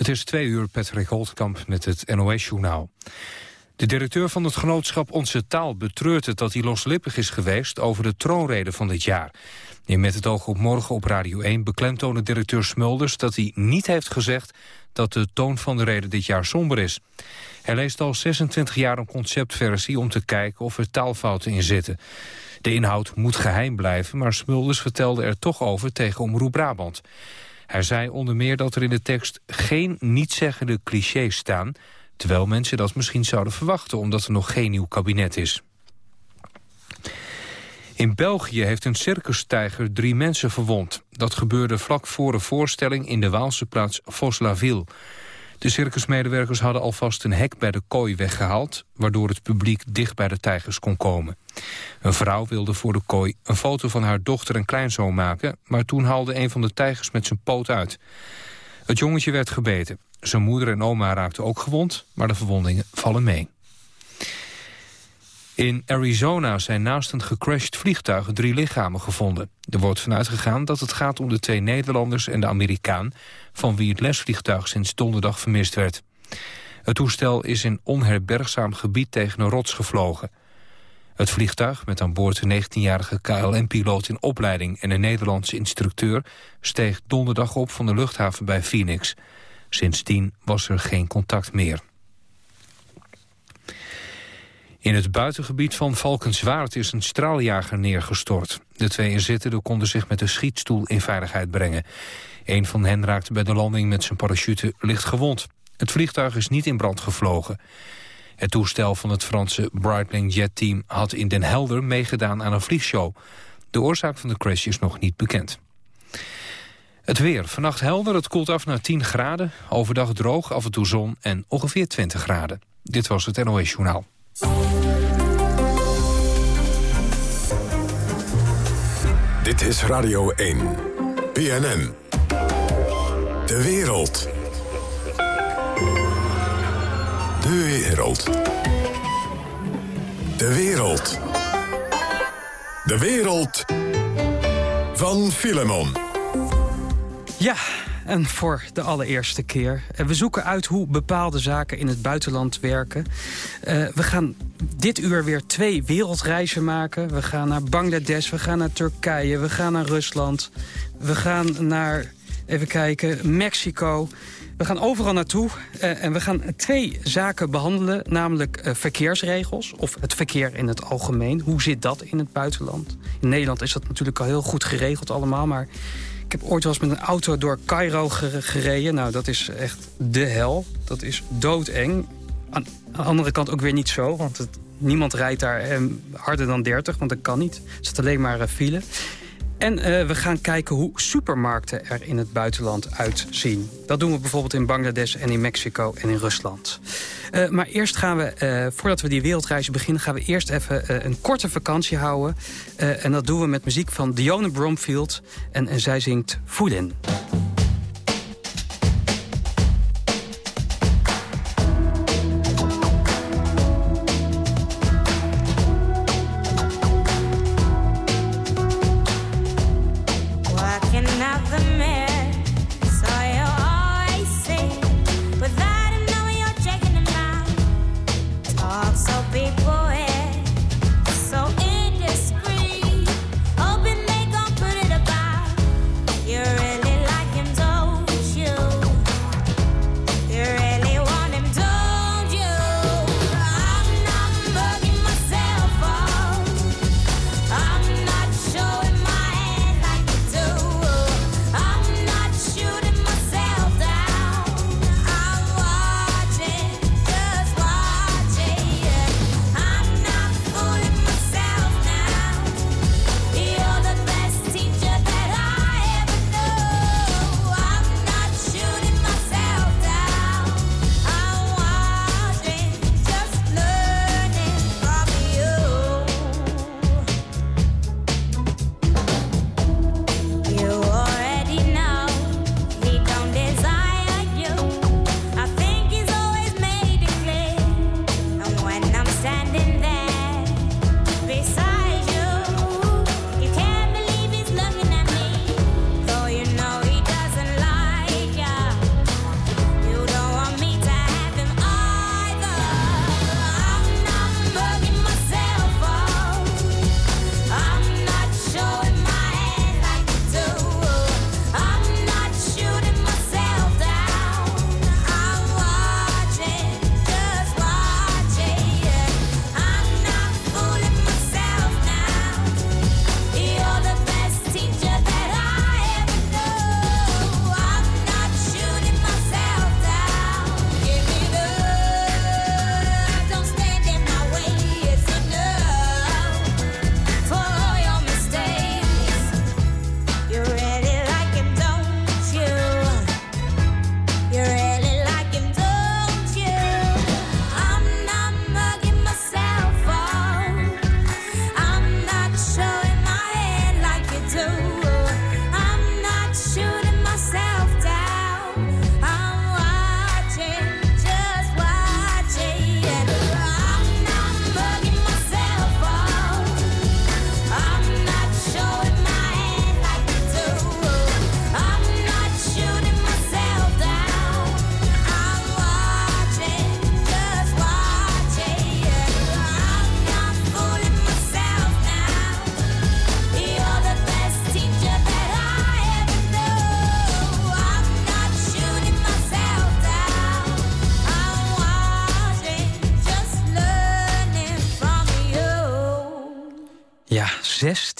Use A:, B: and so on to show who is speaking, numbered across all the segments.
A: Het is twee uur Patrick Holtkamp met het NOS-journaal. De directeur van het genootschap Onze Taal betreurt het dat hij loslippig is geweest over de troonrede van dit jaar. In Met het oog op morgen op Radio 1 beklemtoonde directeur Smulders dat hij niet heeft gezegd dat de toon van de reden dit jaar somber is. Hij leest al 26 jaar een conceptversie om te kijken of er taalfouten in zitten. De inhoud moet geheim blijven, maar Smulders vertelde er toch over tegen Omroep Brabant. Hij zei onder meer dat er in de tekst geen nietzeggende clichés staan... terwijl mensen dat misschien zouden verwachten omdat er nog geen nieuw kabinet is. In België heeft een circustijger drie mensen verwond. Dat gebeurde vlak voor een voorstelling in de Waalse plaats Voslaville. De circusmedewerkers hadden alvast een hek bij de kooi weggehaald... waardoor het publiek dicht bij de tijgers kon komen. Een vrouw wilde voor de kooi een foto van haar dochter en kleinzoon maken... maar toen haalde een van de tijgers met zijn poot uit. Het jongetje werd gebeten. Zijn moeder en oma raakten ook gewond, maar de verwondingen vallen mee. In Arizona zijn naast een gecrashed vliegtuig drie lichamen gevonden. Er wordt vanuit gegaan dat het gaat om de twee Nederlanders en de Amerikaan... van wie het lesvliegtuig sinds donderdag vermist werd. Het toestel is in onherbergzaam gebied tegen een rots gevlogen. Het vliegtuig, met aan boord een 19-jarige KLM-piloot in opleiding... en een Nederlandse instructeur, steeg donderdag op van de luchthaven bij Phoenix. Sindsdien was er geen contact meer. In het buitengebied van Valkenswaard is een straaljager neergestort. De twee inzittenden konden zich met de schietstoel in veiligheid brengen. Een van hen raakte bij de landing met zijn parachute licht gewond. Het vliegtuig is niet in brand gevlogen. Het toestel van het Franse Breitling Jet Team had in Den Helder meegedaan aan een vliegshow. De oorzaak van de crash is nog niet bekend. Het weer. Vannacht helder, het koelt af naar 10 graden. Overdag droog, af en toe zon en ongeveer 20 graden. Dit was het NOS Journaal.
B: Dit is Radio 1. BNN. De wereld. De wereld. De wereld. De wereld van Filemon.
C: Ja, en voor de allereerste keer. We zoeken uit hoe bepaalde zaken in het buitenland werken. Uh, we gaan dit uur weer twee wereldreizen maken. We gaan naar Bangladesh, we gaan naar Turkije, we gaan naar Rusland. We gaan naar, even kijken, Mexico. We gaan overal naartoe uh, en we gaan twee zaken behandelen. Namelijk verkeersregels, of het verkeer in het algemeen. Hoe zit dat in het buitenland? In Nederland is dat natuurlijk al heel goed geregeld allemaal... maar ik heb ooit wel eens met een auto door Cairo gereden. Nou, dat is echt de hel. Dat is doodeng. Aan, de andere kant ook weer niet zo, want niemand rijdt daar eh, harder dan 30, want dat kan niet. Het is alleen maar uh, file. En uh, we gaan kijken hoe supermarkten er in het buitenland uitzien. Dat doen we bijvoorbeeld in Bangladesh en in Mexico en in Rusland. Uh, maar eerst gaan we, uh, voordat we die wereldreis beginnen... gaan we eerst even een korte vakantie houden. en dat doen we met muziek van Dionne Bromfield. En, en zij zingt Voelen.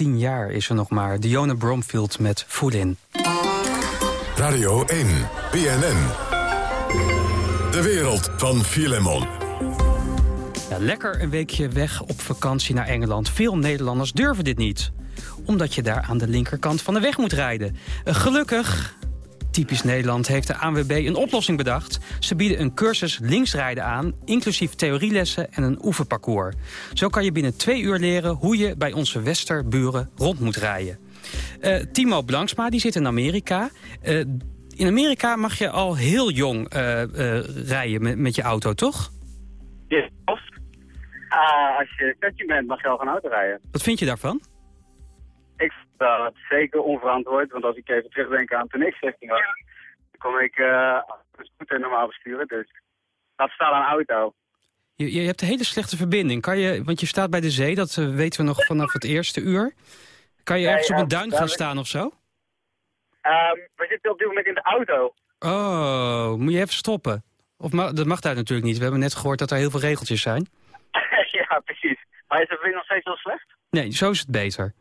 C: 16 jaar is er nog maar. Dionne Bromfield met Voelin.
B: Radio 1, BNN. De wereld van Filemon.
C: Ja, lekker een weekje weg op vakantie naar Engeland. Veel Nederlanders durven dit niet. Omdat je daar aan de linkerkant van de weg moet rijden. Uh, gelukkig Typisch Nederland heeft de ANWB een oplossing bedacht. Ze bieden een cursus linksrijden aan, inclusief theorielessen en een oefenparcours. Zo kan je binnen twee uur leren hoe je bij onze westerburen rond moet rijden. Uh, Timo Blanksma die zit in Amerika. Uh, in Amerika mag je al heel jong uh, rijden met, met, je auto, toch?
D: Ja, yes. uh, als je 13 bent mag je al gaan auto rijden.
C: Wat vind je daarvan?
D: Dat zeker onverantwoord, want als ik even terugdenk aan toen ik 16 was, kon ik uh, een scooter normaal besturen. Dus dat staat aan auto.
C: Je, je hebt een hele slechte verbinding. Kan je, want je staat bij de zee, dat uh, weten we nog vanaf het eerste uur. Kan je ergens op een duin gaan staan of zo?
D: Um, we zitten op dit moment in de auto.
C: Oh, moet je even stoppen? Of ma dat mag daar natuurlijk niet. We hebben net gehoord dat er heel veel regeltjes zijn.
D: ja, precies. Maar is de verbinding nog steeds heel slecht?
C: Nee, zo is het beter.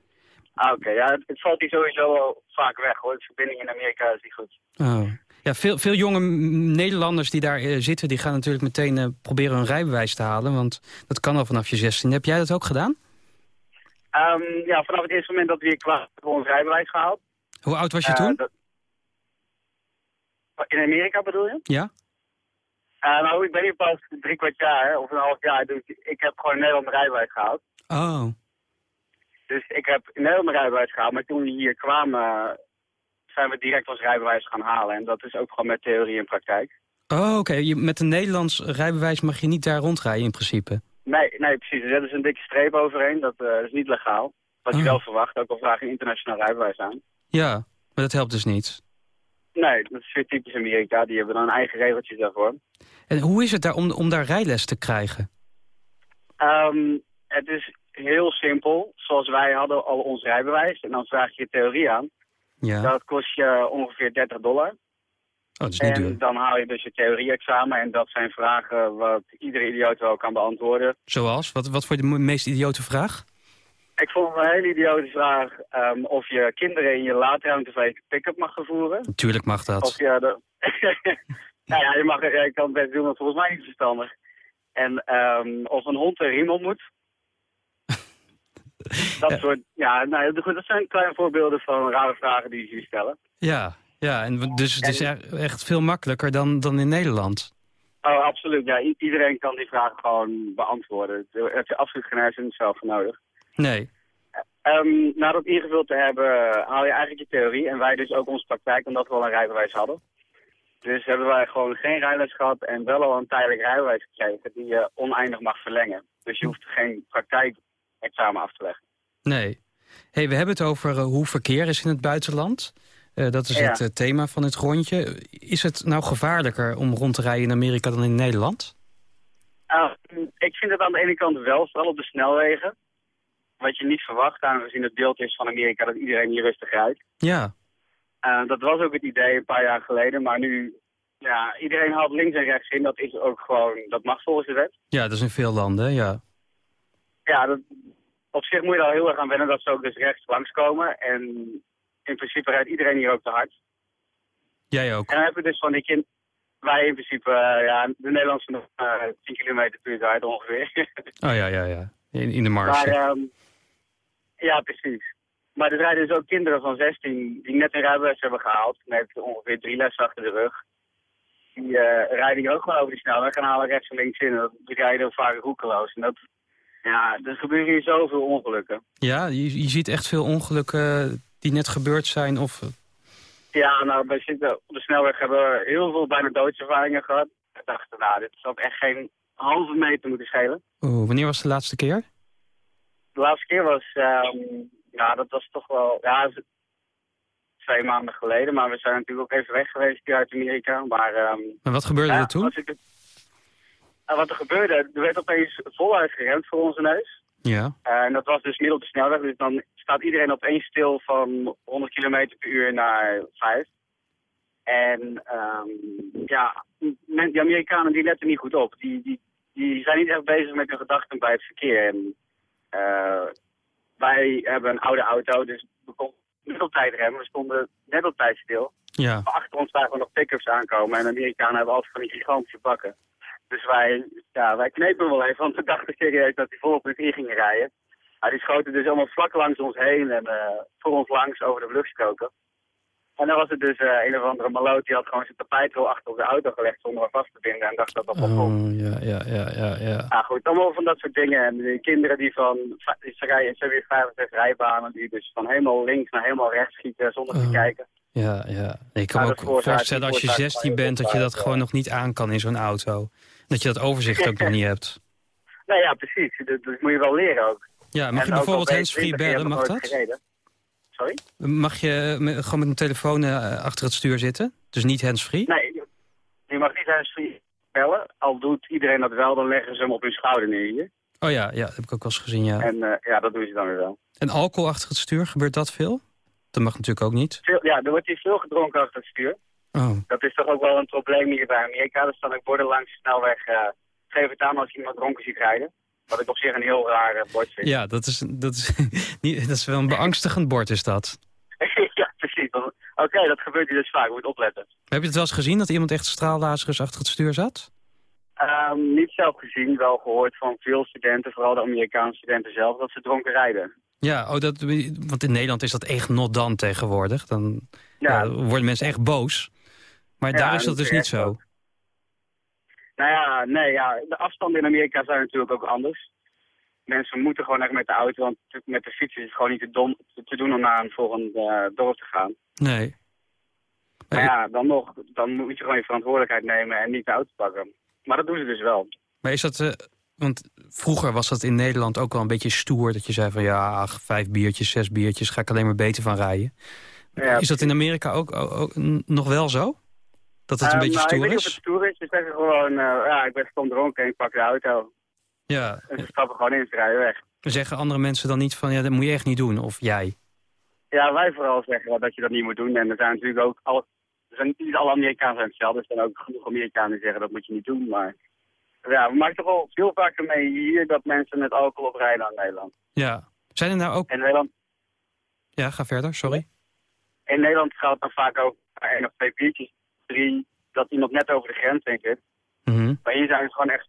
D: Ah, oké. Ja, het, het, valt hier sowieso wel vaak weg, hoor. De verbinding in Amerika is niet goed.
C: Oh. Ja, veel, veel jonge Nederlanders die daar uh, zitten... die gaan natuurlijk meteen uh, proberen hun rijbewijs te halen. Want dat kan al vanaf je 16. Heb jij dat ook gedaan?
D: Um, ja, vanaf het eerste moment dat we hier kwamen... hebben we ons rijbewijs gehaald.
C: Hoe oud was je uh, toen? Dat...
D: In Amerika bedoel je?
C: Ja.
D: nou, ik ben hier pas drie kwart jaar, of een half jaar. Dus ik heb gewoon in Nederland rijbewijs gehaald.
C: Oh.
D: Dus ik heb Nederland mijn rijbewijs gehaald, maar toen we hier kwamen zijn we direct ons rijbewijs gaan halen. En dat is ook gewoon met theorie en praktijk.
C: Oh, oké. Okay. Met een Nederlands rijbewijs mag je niet daar rondrijden in principe?
D: Nee, nee precies. Er zit dus een dikke streep overheen. Dat uh, is niet legaal. Wat oh. je wel verwacht. Ook al vraag je een internationaal rijbewijs aan.
C: Ja, maar dat helpt dus niet.
D: Nee, dat is weer typisch Amerika. Die hebben dan een eigen regeltjes daarvoor.
C: En hoe is het daar om, om daar rijles te krijgen?
D: Um, het is heel simpel. Zoals wij hadden al ons rijbewijs. En dan vraag je je theorie aan.
C: Ja.
D: Dat kost je ongeveer 30 dollar.
C: Oh, dat is niet
D: en
C: duur.
D: dan haal je dus je theorie-examen. En dat zijn vragen wat iedere idioot wel kan beantwoorden.
C: Zoals? Wat, wat voor de meest idiote vraag?
D: Ik vond het een hele idiote vraag um, of je kinderen in je laadruimte pick-up mag vervoeren.
C: Natuurlijk mag dat.
D: Of je de... nou ja, je, mag, je kan het best doen, maar volgens mij niet verstandig. En um, of een hond een riem moet. Dat ja. soort, ja, nou, goed, dat zijn kleine voorbeelden van rare vragen die je stellen.
C: Ja, ja en dus het is echt veel makkelijker dan, dan in Nederland.
D: Oh, absoluut. Ja, iedereen kan die vragen gewoon beantwoorden. Daar heb je absoluut geen hersenen zelf voor nodig.
C: Nee.
D: Um, na dat ingevuld te hebben, haal je eigenlijk je theorie. En wij dus ook onze praktijk, omdat we al een rijbewijs hadden. Dus hebben wij gewoon geen rijles gehad en wel al een tijdelijk rijbewijs gekregen die je oneindig mag verlengen. Dus je hoeft geen praktijkexamen af te leggen.
C: Nee. Hey, we hebben het over uh, hoe verkeer is in het buitenland. Uh, dat is ja. het uh, thema van het rondje. Is het nou gevaarlijker om rond te rijden in Amerika dan in Nederland?
D: Uh, ik vind het aan de ene kant wel, vooral op de snelwegen. Wat je niet verwacht, aangezien het beeld is van Amerika dat iedereen hier rustig rijdt.
C: Ja.
D: Dat was ook het idee een paar jaar geleden, maar nu... Ja, iedereen haalt links en rechts in. Dat is ook gewoon, dat mag volgens de wet.
C: Ja, dat is in veel landen, ja.
D: Ja, dat, op zich moet je er al heel erg aan wennen dat ze ook dus rechts langskomen. En in principe rijdt iedereen hier ook te hard.
C: Jij ook.
D: En dan hebben we dus van die kind... Wij in principe, uh, ja, de Nederlandse nog uh, 10 kilometer per uur ongeveer.
C: oh ja, ja, ja. In, in de marge.
D: Maar, um, ja, precies. Maar er rijden dus ook kinderen van 16 die net een rijbewijs hebben gehaald. Met ongeveer drie lessen achter de rug. Die uh, rijden hier ook gewoon over die snelweg en halen rechts en links in. Die rijden vaak roekeloos. En dat, ja, er gebeuren hier zoveel ongelukken.
C: Ja, je, je ziet echt veel ongelukken die net gebeurd zijn of...
D: Ja, nou, zitten op de snelweg hebben we heel veel bijna doodservaringen gehad. Ik dacht, nou, dit zou echt geen halve meter moeten schelen.
C: Oeh, wanneer was de laatste keer?
D: De laatste keer was, um, ja, dat was toch wel, ja, twee maanden geleden. Maar we zijn natuurlijk ook even weg geweest hier uit Amerika. Maar, um,
C: en wat gebeurde
D: ja,
C: er toen?
D: Uh, wat er gebeurde, er werd opeens voluit geremd voor onze neus.
C: Ja.
D: En dat was dus middel op de snelweg. Dus dan staat iedereen opeens stil van 100 km per uur naar 5. En um, ja, men, die Amerikanen die letten niet goed op. Die, die, die zijn niet echt bezig met hun gedachten bij het verkeer. En, uh, wij hebben een oude auto, dus we konden net op tijd remmen. We stonden net op tijd stil.
C: Ja.
D: Maar achter ons zagen we nog pick-ups aankomen en de Amerikanen hebben altijd van die gigantische bakken. Dus wij, ja, wij knepen hem wel even, want we dachten serieus dat hij volop in ging rijden. Maar die schoten dus allemaal vlak langs ons heen en eh, voor ons langs over de vluchtstroken. En dan was het dus eh, een of andere maloot die had gewoon zijn tapijtrol achter op de auto gelegd zonder hem vast te binden en dacht dat dat wel kon.
C: Oh, ja, ja, ja, ja, ja.
D: Ja goed, allemaal van dat soort dingen. En kinderen die van, ze rijden, ze hebben hier 65 rijbanen, die dus van helemaal links naar helemaal rechts schieten zonder te
C: Oh.
D: kijken.
C: Ja, ja. Ik kan me
D: dat
C: ook voorstellen als je
D: die veroorzaakt
C: 16 bent... dat je dat gewoon nog niet aan kan in zo'n auto. Dat je dat overzicht ook nog niet hebt.
D: Nee, ja, precies. Dat, dat moet je wel leren ook.
C: Ja, mag
D: En
C: je bijvoorbeeld handsfree
D: 20 en je
C: bellen? Mag dat?
D: gereden. Sorry?
C: Mag je gewoon met een telefoon eh, achter het stuur zitten? Dus niet handsfree?
D: Nee, je- mag niet handsfree bellen. Al doet iedereen dat wel, dan leggen ze hem op hun schouder neer hier.
C: Oh ja, ja, dat heb ik ook wel eens gezien, ja.
D: En eh, ja, dat doen ze dan weer wel.
C: En alcohol achter het stuur, gebeurt dat veel? Dat mag natuurlijk ook niet.
D: Veel, ja, er wordt hier veel gedronken achter het stuur.
C: Oh,
D: Dat is toch ook wel een probleem hier bij Amerika. Er staan ook borden langs de snelweg. eh geef het aan als je iemand dronken ziet rijden. Wat ik op zich een heel raar eh, bord vind.
C: ja, dat is, dat, is, niet, dat is wel een beangstigend bord, is dat.
D: ja, precies. Oké, dat gebeurt hier dus vaak. Je moet opletten.
C: Heb je het wel eens gezien dat iemand echt straallazerus achter het stuur zat?
D: Ehm, niet zelf gezien, wel gehoord van veel studenten, vooral de Amerikaanse studenten zelf, dat ze dronken rijden.
C: Ja, oh, dat, want in Nederland is dat echt not dan tegenwoordig. Dan
D: Ja,
C: ja, worden mensen echt boos. Maar
D: Ja,
C: daar is dat dus niet zo.
D: ook. Nou ja, nee, ja, de afstanden in Amerika zijn natuurlijk ook anders. Mensen moeten gewoon echt met de auto, want met de fiets is het gewoon niet te, dom, te doen om naar een volgend eh, dorp te gaan.
C: Nee.
D: Maar ja, dan nog, dan moet je gewoon je verantwoordelijkheid nemen en niet de auto pakken. Maar dat doen ze dus wel.
C: Maar is dat... eh, want vroeger was dat in Nederland ook wel een beetje stoer. Dat je zei van ja, ach, vijf biertjes, zes biertjes, ga ik alleen maar beter van rijden.
D: Ja,
C: is dat in Amerika ook, ook- nog wel zo? Dat het een
D: Ehm,
C: beetje stoer
D: Ik weet niet of
C: is?
D: het stoer is. Ze zeggen gewoon, eh, ja, ik ben stom dronken en ik pak de auto.
C: Ja.
D: En ze stappen gewoon in, ze rijden weg.
C: Zeggen andere mensen dan niet van ja, dat moet je echt niet doen? Of jij?
D: Ja, wij vooral zeggen dat je dat niet moet doen. En er zijn natuurlijk ook, al, er zijn niet alle Amerikanen zijn hetzelfde. Er zijn ook genoeg Amerikanen die zeggen dat moet je niet doen. Maar ja, we maken toch wel veel vaker mee hier dat mensen met alcohol oprijden aan Nederland.
C: Ja. Zijn er nou ook...
D: In Nederland,
C: Ja, ga verder, sorry.
D: in Nederland gaat het dan vaak ook één of twee biertjes, drie, dat iemand net over de grens heen zit.
C: Mhm.
D: Maar hier zijn het gewoon echt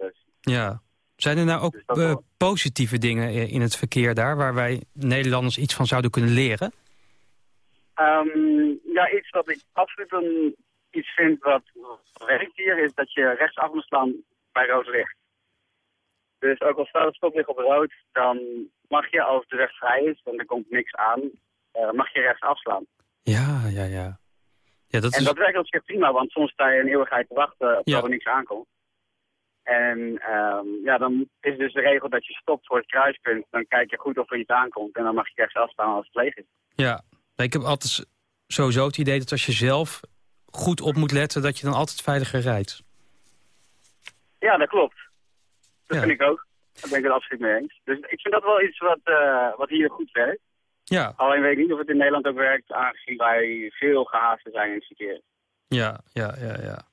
D: dus.
C: Ja. Zijn er nou ook
D: Dus
C: eh, positieve dingen in het verkeer daar... waar wij Nederlanders iets van zouden kunnen leren?
D: Ehm, ja, iets wat ik absoluut een, iets vind wat werkt hier, is dat je rechtsaf moet slaan bij rood licht. Dus ook al staat het stoplicht op rood, dan mag je, als de weg vrij is en er komt niks aan, eh, mag je rechts afslaan.
C: Ja, ja, ja. Ja, dat
D: En
C: is...
D: dat werkt op zich prima, want soms sta je een eeuwigheid te wachten op
C: Ja.
D: er niks aankomt. En ehm, ja, dan is dus de regel dat je stopt voor het kruispunt. Dan kijk je goed of er iets aankomt en dan mag je rechts afstaan als het leeg is.
C: Ja, ik heb altijd sowieso het idee dat als je zelf goed op moet letten... dat je dan altijd veiliger rijdt.
D: Ja, dat klopt. Dat
C: Ja.
D: vind ik ook. Daar ben ik het absoluut mee eens. Dus ik vind dat wel iets wat, eh, wat hier goed werkt.
C: Ja,
D: Alleen weet ik niet of het in Nederland ook werkt, aangezien wij veel gehaasten zijn in het verkeer.
C: ja, ja, ja, ja.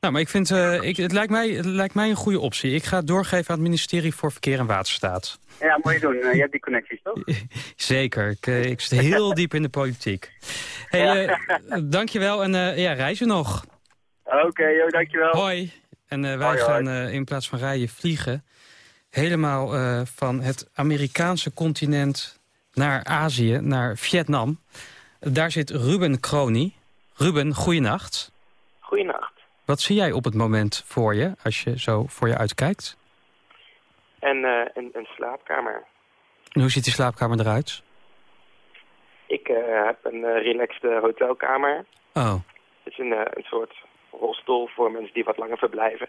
C: Nou, maar ik vind, eh, ik, het, lijkt mij, het lijkt mij een goede optie. Ik ga het doorgeven aan het ministerie voor Verkeer en Waterstaat.
D: Ja, moet je doen. Eh, je hebt die connecties, toch?
C: Zeker, ik, eh, ik zit heel diep in de politiek. Hey, dankjewel en ja, reizen nog.
D: Oké, joh, dankjewel.
C: Hoi. En wij
D: Hoi,
C: gaan in plaats van rijden vliegen. Helemaal van het Amerikaanse continent naar Azië, naar Vietnam. Daar zit Ruben Kroni. Ruben, goeienacht.
E: Goeienacht.
C: Wat zie jij op het moment voor je, als je zo voor je uitkijkt?
E: En eh, een, een slaapkamer.
C: En hoe ziet die slaapkamer eruit?
E: Ik eh, heb een relaxed hotelkamer.
C: Oh,
E: Het is een, een soort hostel voor mensen die wat langer verblijven.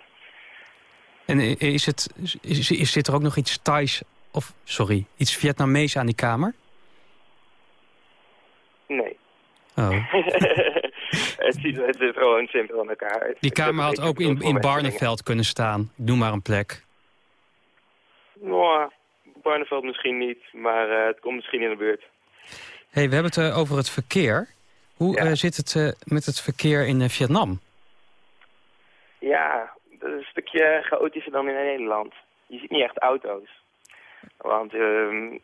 C: en is, het, is, is, zit er ook nog iets Thais, of sorry, iets Vietnamees aan die kamer?
E: Nee.
C: Oh.
E: het, ziet, het is gewoon simpel in elkaar. Het-
C: Die kamer had ook in, in Barneveld kunnen staan. Ik noem maar een plek.
E: Nou, Barneveld misschien niet, maar eh, het komt misschien in de buurt.
C: hey, we hebben het eh, over het verkeer. Hoe
E: Ja.
C: eh, zit het met het verkeer in Vietnam?
E: Ja, dat is een stukje chaotischer dan in Nederland. Je ziet niet echt auto's. Want ehm,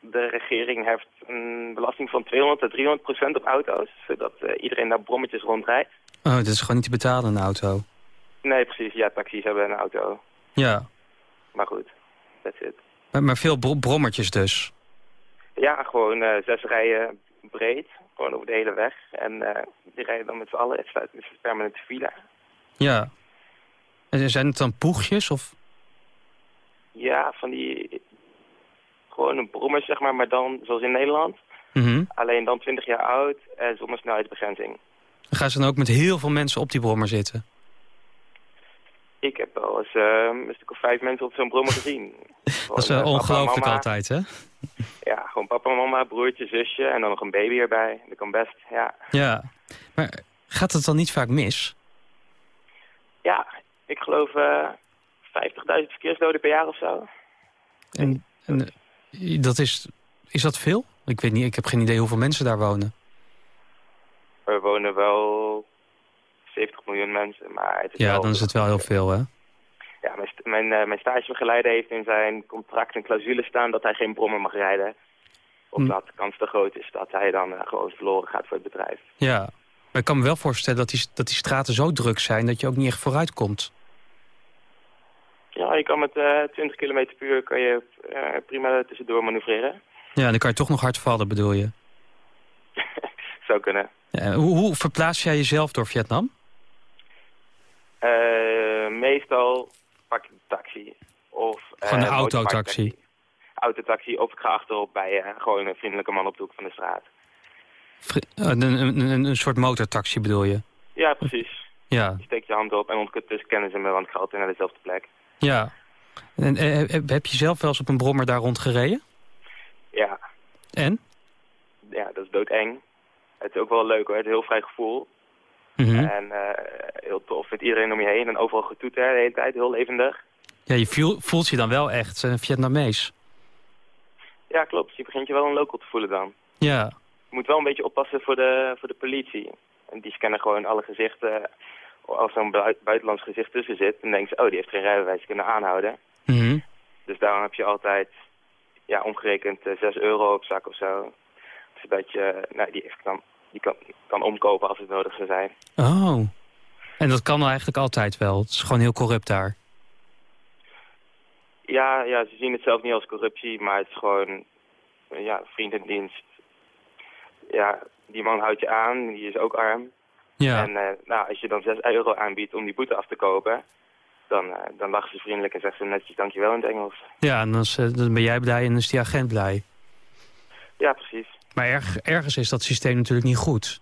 E: de regering heeft een belasting van 200 tot 300 procent op auto's. Zodat eh, iedereen daar brommetjes rondrijdt.
C: Oh, dat is gewoon niet te betalen, een auto.
E: Nee, precies. Ja, taxis hebben een auto.
C: Ja,
E: Maar goed, that's it.
C: maar, maar veel bro- brommertjes dus.
E: Ja, gewoon eh, zes rijen breed. Gewoon over de hele weg. En eh, die rijden dan met z'n allen. Het staat is een permanente file.
C: Ja. En zijn het dan poegjes of...
E: Ja, van die... Gewoon een brommer, zeg maar, maar dan zoals in Nederland.
C: Mhm.
E: Alleen dan 20 jaar oud en zonder snelheidsbegrenzing.
C: Gaan ze dan ook met heel veel mensen op die brommer zitten.
E: Ik heb wel eens eh, een stuk of vijf mensen op zo'n brommer gezien.
C: Dat is eh,
E: eh,
C: ongelooflijk altijd, hè?
E: Ja, gewoon papa, mama, broertje, zusje en dan nog een baby erbij. Dat kan best, ja.
C: Ja. Maar gaat het dan niet vaak mis?
E: Ja, ik geloof eh 50.000 verkeersdoden per jaar of zo.
C: En, en eh, dat is, is dat veel? Ik weet niet, ik heb geen idee hoeveel mensen daar wonen.
E: Er wonen wel 70 miljoen mensen, maar... Het is
C: Ja,
E: wel-
C: dan is het wel heel veel, hè?
E: Ja, mijn, eh, mijn stagebegeleider heeft in zijn contract een clausule staan dat hij geen brommer mag rijden. Omdat de kans te groot is dat hij dan eh, gewoon verloren gaat voor het bedrijf.
C: Ja. Maar ik kan me wel voorstellen dat die, dat die straten zo druk zijn... dat je ook niet echt vooruit komt.
E: Ja, je kan met eh 20 km per uur kan je eh, prima tussendoor manoeuvreren.
C: Ja, dan kan je toch nog hard vallen, bedoel je?
E: Zou kunnen.
C: Ja, hoe, hoe verplaats jij jezelf door Vietnam?
E: Eh, meestal pak ik een taxi. Of, eh, motorparktaxi.
C: autotaxi.
E: Autotaxi of ik ga achterop bij eh, gewoon een vriendelijke man op de hoek van de straat.
C: Eh, een, een, een soort motortaxi bedoel je?
E: Ja, precies.
C: Ja,
E: Je steekt je hand op en ondertussen kennen ze me, want ik ga altijd naar dezelfde plek.
C: Ja. En, eh, heb- heb je zelf wel eens op een brommer daar rondgereden?
E: Ja,
C: En?
E: ja, dat is doodeng. Het is ook wel leuk hoor, het is een heel vrij gevoel.
C: Mhm.
E: En eh, heel tof met iedereen om je heen en overal getoeter de hele tijd, heel levendig.
C: Ja, je voel- voelt je dan wel echt een Vietnamees.
E: Ja, klopt. Je begint je wel een local te voelen dan.
C: Ja,
E: Je moet wel een beetje oppassen voor de, voor de politie. En die scannen gewoon alle gezichten. Als zo'n bui- buitenlands gezicht tussen zit, dan denken ze, oh, die heeft geen rijbewijs, kunnen aanhouden.
C: Mhm.
E: Dus daarom heb je altijd, ja, omgerekend eh, 6 euro op zak of zo. Zodat je, nou, die, even kan, die kan, kan omkopen als het nodig zou zijn.
C: Oh. En dat kan eigenlijk altijd wel. Het is gewoon heel corrupt daar.
E: Ja, ja, ze zien het zelf niet als corruptie, maar het is gewoon, eh, ja, vriendendienst. Ja, die man houdt je aan, die is ook arm.
C: Ja.
E: En eh, nou, als je dan 6 euro aanbiedt om die boete af te kopen, dan, eh, dan lachen ze vriendelijk en zeggen ze netjes dankjewel in het Engels.
C: Ja, en dan, is, eh, dan ben jij blij en dan is die agent blij.
E: Ja, precies.
C: Maar erg, ergens is dat systeem natuurlijk niet goed.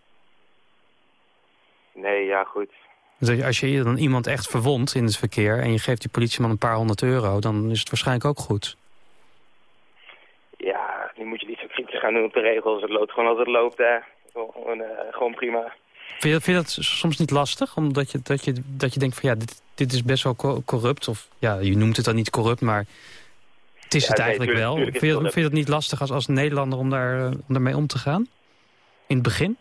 E: Nee, ja, goed.
C: Dus als je dan iemand echt verwondt in het verkeer... en je geeft die politieman een paar honderd euro... dan is het waarschijnlijk ook goed.
E: Ja, nu moet je niet zo kritisch gaan doen op de regels. Het loopt gewoon als het loopt, hè. Gewoon, eh, gewoon prima.
C: Vind je, vind je dat soms niet lastig? Omdat je, dat, je, dat je denkt van ja, dit, dit is best wel co- corrupt. Of ja, je noemt het dan niet corrupt, maar het is
E: Ja,
C: het
E: nee,
C: eigenlijk
E: tuurlijk-
C: wel. Vind je, vind je dat niet lastig als, als Nederlander om, daar, eh, om daarmee om te gaan? In het begin?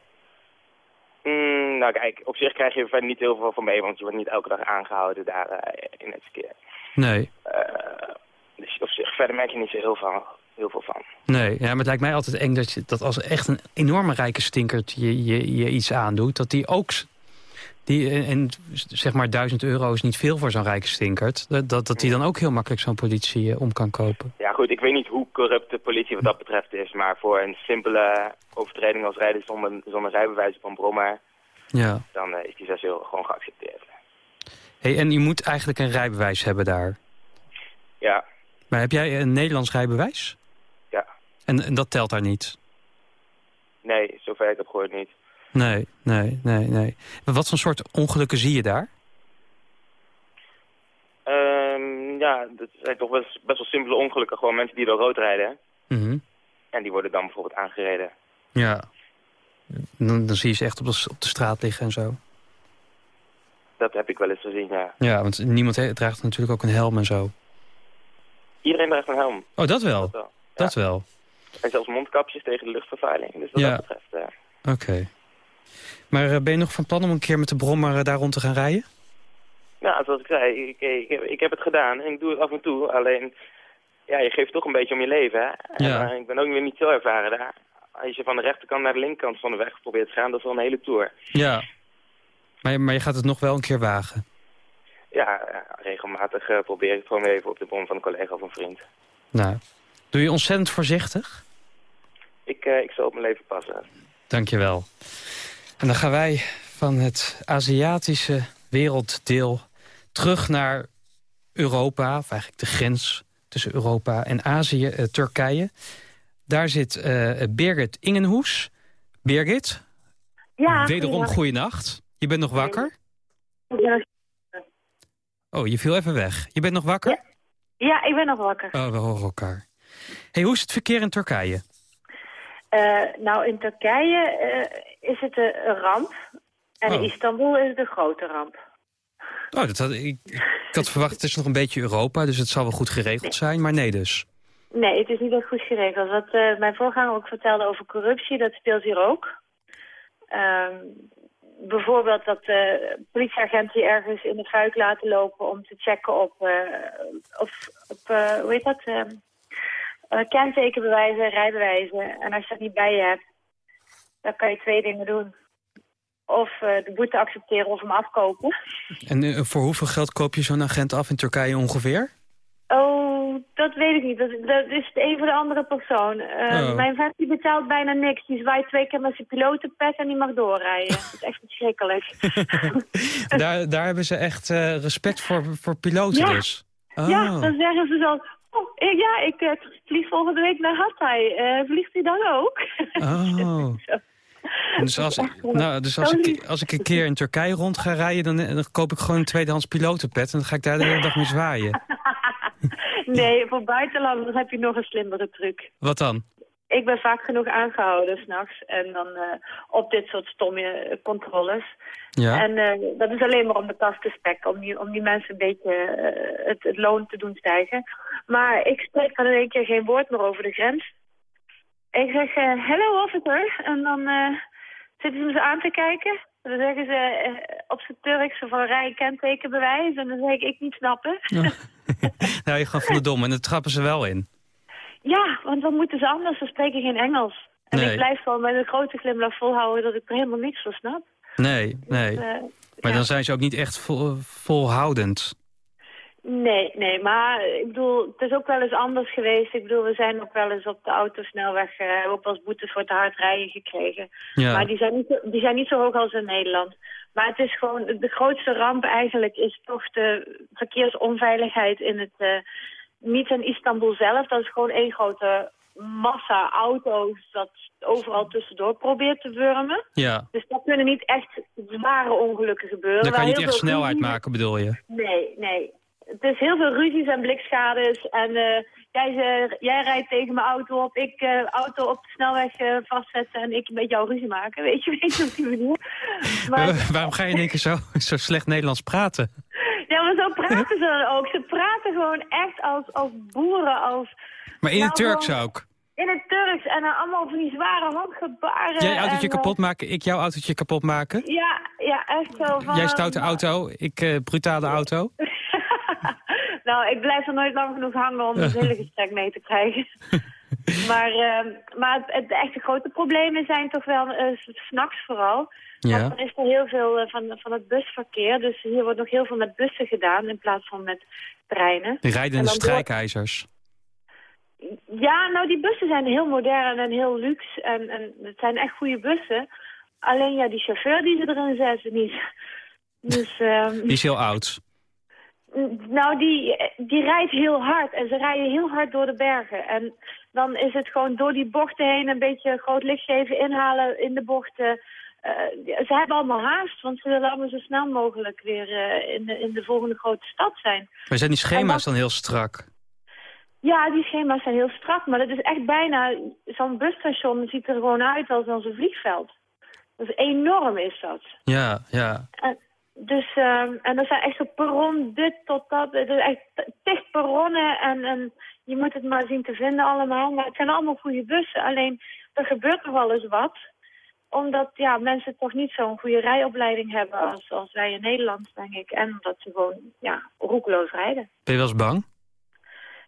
E: Mm, nou kijk, op zich krijg je er verder niet heel veel van mee, want je wordt niet elke dag aangehouden daar eh, in het verkeer.
C: Nee,
E: Eh, dus op zich verder merk je niet zo heel, van, heel veel van.
C: nee. Ja, maar het lijkt mij altijd eng dat, je, dat als echt een enorme rijke stinkert je, je, je iets aandoet... dat die ook... Die, en- en zeg maar duizend euro is niet veel voor zo'n rijke stinkert. Dat, dat, dat die dan ook heel makkelijk zo'n politie eh, om kan kopen.
E: Ja goed, ik weet niet hoe corrupt de politie wat dat betreft is, maar voor een simpele overtreding als rijden zonder, zonder rijbewijs op een brommer,
C: Ja.
E: dan eh, is die 6 euro gewoon geaccepteerd.
C: Hey, en je moet eigenlijk een rijbewijs hebben daar.
E: Ja,
C: Maar heb jij een Nederlands rijbewijs? En, en dat telt daar niet?
E: Nee, zover ik heb gehoord niet.
C: Nee, nee, nee, nee. Maar wat voor soort ongelukken zie je daar?
E: Ehm, ja, dat zijn toch best, best wel simpele ongelukken. Gewoon mensen die door rood rijden.
C: Mhm.
E: En die worden dan bijvoorbeeld aangereden.
C: Ja. Dan, dan zie je ze echt op de, op de straat liggen en zo.
E: Dat heb ik wel eens gezien, ja.
C: Ja, want niemand he- draagt natuurlijk ook een helm en zo.
E: Iedereen draagt een helm.
C: Oh, dat wel.
E: Dat wel.
C: Dat wel.
E: En zelfs mondkapjes tegen de luchtvervuiling. Dus wat
C: Ja.
E: dat betreft... eh,
C: Oké. Maar eh, ben je nog van plan om een keer met de brommer eh, daar rond te gaan rijden?
E: Nou, zoals ik zei, ik, ik, heb, ik heb het gedaan en ik doe het af en toe. Alleen, ja, je geeft toch een beetje om je leven, hè. En,
C: Ja.
E: eh, ik ben ook weer niet zo ervaren daar. Als je van de rechterkant naar de linkerkant van de weg probeert te gaan, dat is wel een hele tour.
C: Ja. Maar, maar je gaat het nog wel een keer wagen.
E: Ja, regelmatig probeer ik gewoon weer even op de bron van een collega of een vriend.
C: Nou, doe je ontzettend voorzichtig.
E: Ik, eh, ik zal op mijn leven passen.
C: Dankjewel. En dan gaan wij van het Aziatische werelddeel terug naar Europa. Of eigenlijk de grens tussen Europa en Azië, eh, Turkije. Daar zit eh Birgit Ingenhoes. Birgit,
F: Ja,
C: wederom
F: ja.
C: goeienacht. Je bent nog wakker? Oh, je viel even weg. Je bent nog wakker?
F: Ja. Ja, ik ben nog wakker.
C: Oh, we horen elkaar. Hey, hoe is het verkeer in Turkije?
F: Eh, nou, in Turkije eh, is het een ramp. En
C: Oh.
F: in Istanbul is het een grote ramp.
C: Oh, dat had, ik, ik had verwacht, het is nog een beetje Europa, dus het zal wel goed geregeld zijn. Maar nee dus.
F: Nee, het is niet echt goed geregeld. Wat eh, mijn voorganger ook vertelde over corruptie, dat speelt hier ook. Ehm, bijvoorbeeld dat politieagenten ergens in het vuik laten lopen om te checken op, of, op hoe heet dat, Eh, kentekenbewijzen, rijbewijzen. En als je dat niet bij je hebt, dan kan je twee dingen doen. Of eh, de boete accepteren of hem afkopen.
C: En eh, voor hoeveel geld koop je zo'n agent af in Turkije ongeveer?
F: Oh, dat weet ik niet. Dat, dat is de een voor de andere persoon.
C: Oh.
F: Mijn vent die betaalt bijna niks. Die zwaait twee keer met zijn pilotenpet en die mag doorrijden. dat is echt verschrikkelijk.
C: daar, daar hebben ze echt respect voor, voor piloten
F: Ja.
C: dus.
F: Ja,
C: Oh.
F: dan zeggen ze zo... Oh, ja, ik vlieg volgende week naar Hatay. Eh, vliegt u dan ook?
C: Oh. Dus als, nou, dus als, ik, als ik een keer in Turkije rond ga rijden... Dan, dan koop ik gewoon een tweedehands pilotenpet... en dan ga ik daar de hele dag mee zwaaien.
F: nee, voor buitenlanders heb je nog een slimmere truc.
C: Wat dan?
F: Ik ben vaak genoeg aangehouden s'nachts. En dan eh, op dit soort stomme eh, controles.
C: Ja?
F: En eh, dat is alleen maar om de tas te spekken, om die, om die mensen een beetje het, het loon te doen stijgen. Maar ik spreek dan in één keer geen woord meer over de grens. Ik zeg, hello officer. En dan zitten ze me aan te kijken. En dan zeggen ze op zijn Turks van rij kentekenbewijs. En dan zeg ik, ik niet snappen.
C: nou, je gaat van de dom en dan trappen ze wel in.
F: Ja, want wat moeten ze anders? Ze spreken geen Engels. En
C: Nee.
F: ik blijf gewoon met een grote glimlach volhouden dat ik er helemaal niks van snap.
C: Nee, nee.
F: Eh,
C: Maar
F: ja.
C: dan zijn ze ook niet echt vol, volhoudend.
F: Nee, nee, maar ik bedoel, het is ook wel eens anders geweest. Ik bedoel, we zijn ook wel eens op de autosnelweg, eh, hebben ook wel eens boetes voor te hard rijden gekregen.
C: Ja.
F: Maar die zijn, niet, zo- die zijn niet zo hoog als in Nederland. Maar het is gewoon, de grootste ramp eigenlijk is toch de verkeersonveiligheid in het, eh, niet in Istanbul zelf. Dat is gewoon één grote massa auto's dat overal tussendoor probeert te wurmen.
C: ja.
F: Dus dat kunnen niet echt zware ongelukken gebeuren.
C: Dan kan je niet echt snelheid maken, bedoel je?
F: Nee, nee. Het is heel veel ruzies en blikschades. En eh, jij, jij rijdt tegen mijn auto op, ik eh, auto op de snelweg eh, vastzetten en ik met jou ruzie maken. Weet je, weet je op die manier. Maar,
C: Eh, waarom ga je in één keer zo, zo slecht Nederlands praten?
F: Ja, maar zo praten ze dan ook. Ze praten gewoon echt als, als boeren, als
C: Maar in
F: Nou,
C: het Turks
F: gewoon-
C: ook.
F: in het Turks. En dan allemaal van die zware handgebaren.
C: Jij autootje
F: en, eh,
C: kapot maken, ik jouw autootje kapot maken.
F: Ja, ja, echt zo van...
C: Jij stoute auto, ik eh, brutale auto.
F: nou, ik blijf er nooit lang genoeg hangen om het hele gesprek mee te krijgen. maar ehm, maar het, het echte grote problemen zijn toch wel eh, s- s'nachts vooral.
C: Ja.
F: Want dan is er heel veel eh, van, van het busverkeer. Dus hier wordt nog heel veel met bussen gedaan in plaats van met treinen.
C: Die
F: En
C: rijdende
F: dan door-
C: strijkijzers.
F: Ja, nou die bussen zijn heel modern en heel luxe. En, en het zijn echt goede bussen. Alleen ja, die chauffeur die ze erin zetten niet. Dus... ehm,
C: Die is heel oud.
F: Nou, die, die rijdt heel hard en ze rijden heel hard door de bergen. En dan is het gewoon door die bochten heen een beetje groot licht geven, inhalen in de bochten. Eh, ze hebben allemaal haast, want ze willen allemaal zo snel mogelijk weer eh, in, de, in de volgende grote stad zijn.
C: Maar zijn die schema's dan heel strak?
F: Ja, die schema's zijn heel strak, maar dat is echt bijna... Zo'n busstation ziet er gewoon uit als, als een vliegveld. Dat is enorm, is dat.
C: Ja, ja.
F: En, dus, ehm, en er zijn echt zo perron, dit tot dat. Het is echt tig perronnen en, en je moet het maar zien te vinden allemaal. Maar het zijn allemaal goede bussen. Alleen, er gebeurt nog wel eens wat. Omdat ja, mensen toch niet zo'n goede rijopleiding hebben als, als wij in Nederland, denk ik. En omdat ze gewoon ja, roekeloos rijden.
C: Ben je wel eens bang?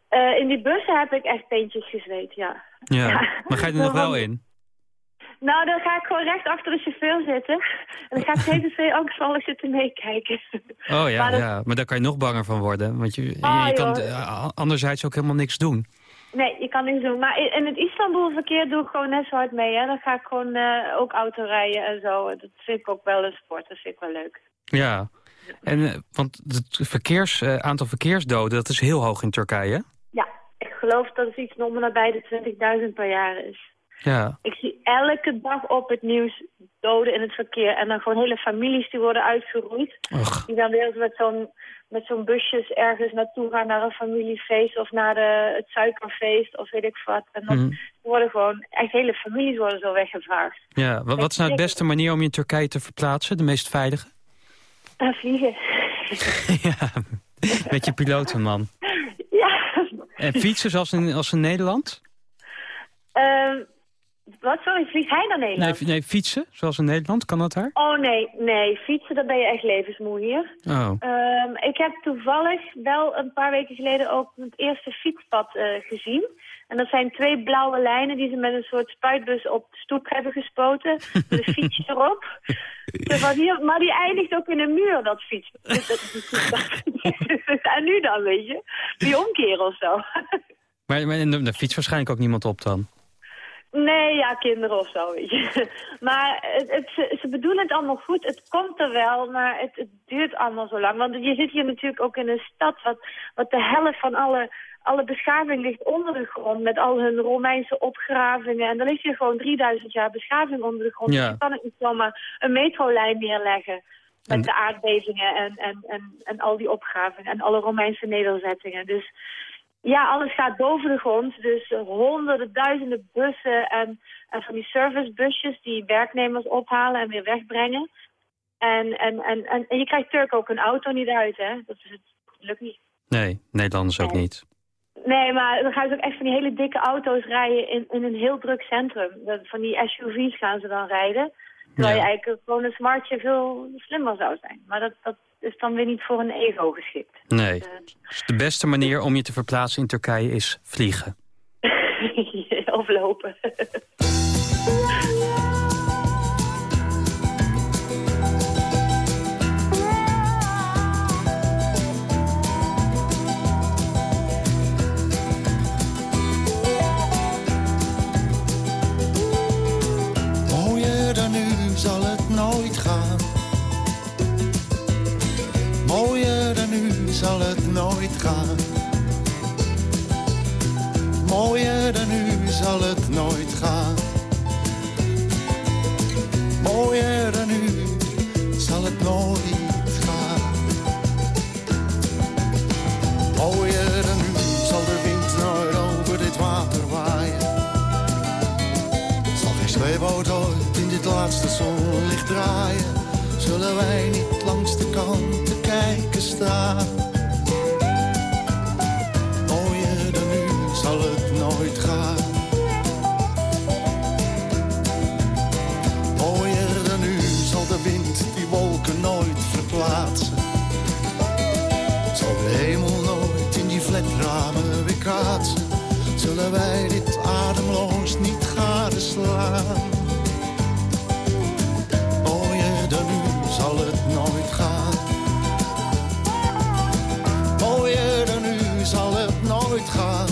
F: Eh, in die bussen heb ik echt peentjes gezweet, ja.
C: Ja, maar ga je er nog wel in?
F: Nou, dan ga ik gewoon recht achter de chauffeur zitten. En dan ga ik hele twee angstvallig zitten meekijken.
C: Oh ja, maar ja, maar daar kan je nog banger van worden. Want je,
F: oh,
C: je kan uh, anderzijds ook helemaal niks doen.
F: Nee, je kan niks doen. Maar in het Istanbul-verkeer doe ik gewoon net zo hard mee. Hè. Dan ga ik gewoon uh, ook auto rijden en zo. Dat vind ik ook wel een sport. Dat vind ik wel leuk.
C: Ja, en, uh, want het verkeers, uh, aantal verkeersdoden, dat is heel hoog in Turkije.
F: Ja, ik geloof dat het iets nog nabij de 20.000 per jaar is.
C: Ja.
F: Ik zie elke dag op het nieuws doden in het verkeer. En dan gewoon hele families die worden uitgeroeid.
C: Och.
F: Die dan weer met zo'n met zo'n busjes ergens naartoe gaan naar een familiefeest of naar de, het suikerfeest of weet ik wat. En dan
C: Mhm.
F: worden gewoon, echt hele families worden zo weggevaagd.
C: Ja, wat, wat is nou de beste manier om je in Turkije te verplaatsen? De meest veilige?
F: En vliegen.
C: ja, met je pilotenman.
F: ja.
C: En fietsen zoals in, als in Nederland?
F: Ehm, wat, sorry, vliegt hij naar Nederland?
C: Nee, nee, fietsen zoals in Nederland, kan dat daar?
F: Oh nee, nee, fietsen, dan ben je echt levensmoe hier.
C: Oh,
F: Ehm, ik heb toevallig wel een paar weken geleden ook het eerste fietspad eh, gezien. En dat zijn twee blauwe lijnen die ze met een soort spuitbus op de stoep hebben gespoten. Met een fietsje erop. Dus maar, die, maar die eindigt ook in een muur, dat fiets. Dus dat, en nu dan, weet je? Die omkeren of zo.
C: maar, maar en daar fietst waarschijnlijk ook niemand op dan?
F: Nee, ja, kinderen of zo, weet je. Maar het, het, ze, ze bedoelen het allemaal goed. Het komt er wel, maar het, het duurt allemaal zo lang. Want je zit hier natuurlijk ook in een stad... wat, wat de helft van alle, alle beschaving ligt onder de grond... met al hun Romeinse opgravingen. En er ligt hier gewoon 3000 jaar beschaving onder de grond.
C: Ja.
F: Dus je kan het niet zomaar een metrolijn neerleggen... met
C: En-
F: de aardbevingen en, en, en, en al die opgravingen... en alle Romeinse nederzettingen. Dus... Ja, alles gaat boven de grond. Dus honderden, duizenden bussen en, en van die servicebusjes die werknemers ophalen en weer wegbrengen. En, en, en, en, en je krijgt Turk ook een auto niet uit, hè? Dat is het lukt niet.
C: Nee, Nederlanders ook
F: Nee.
C: niet.
F: Nee, maar dan gaan ze ook echt van die hele dikke auto's rijden in, in een heel druk centrum. Van die SUV's gaan ze dan rijden. Terwijl
C: Ja.
F: je eigenlijk gewoon een smartje veel slimmer zou zijn. Maar dat, dat is dan weer niet voor een ego geschikt.
C: Nee.
F: Eh,
C: Dus de beste manier om je te verplaatsen in Turkije is vliegen.
F: of lopen.
G: zal het nooit gaan. Mooier dan nu zal het nooit gaan. Mooier dan nu zal het nooit gaan. Mooier dan nu zal de wind nooit over dit water waaien. Zal geen sleepboot ooit in dit laatste zonlicht draaien? Zullen wij niet langs de kant te kijken staan? Wij dit ademloos niet gadeslaan? Mooier dan nu zal het nooit gaan. Mooier dan nu zal het nooit gaan.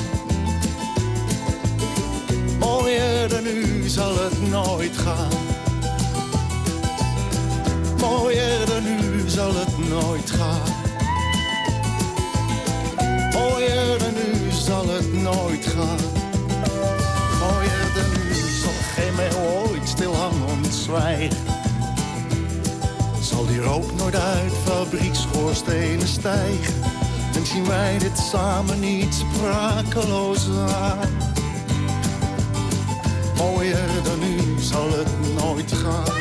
G: Mooier dan nu zal het nooit gaan. Mooier dan nu zal het nooit gaan. Mooier dan nu zal het nooit Mooier dan nu zal geen meeuw ooit stilhangend zwijgen. Zal die rook nooit uit fabriekschoorstenen stijgen. En zien wij dit samen niet sprakeloos aan. Mooier dan nu zal het nooit gaan.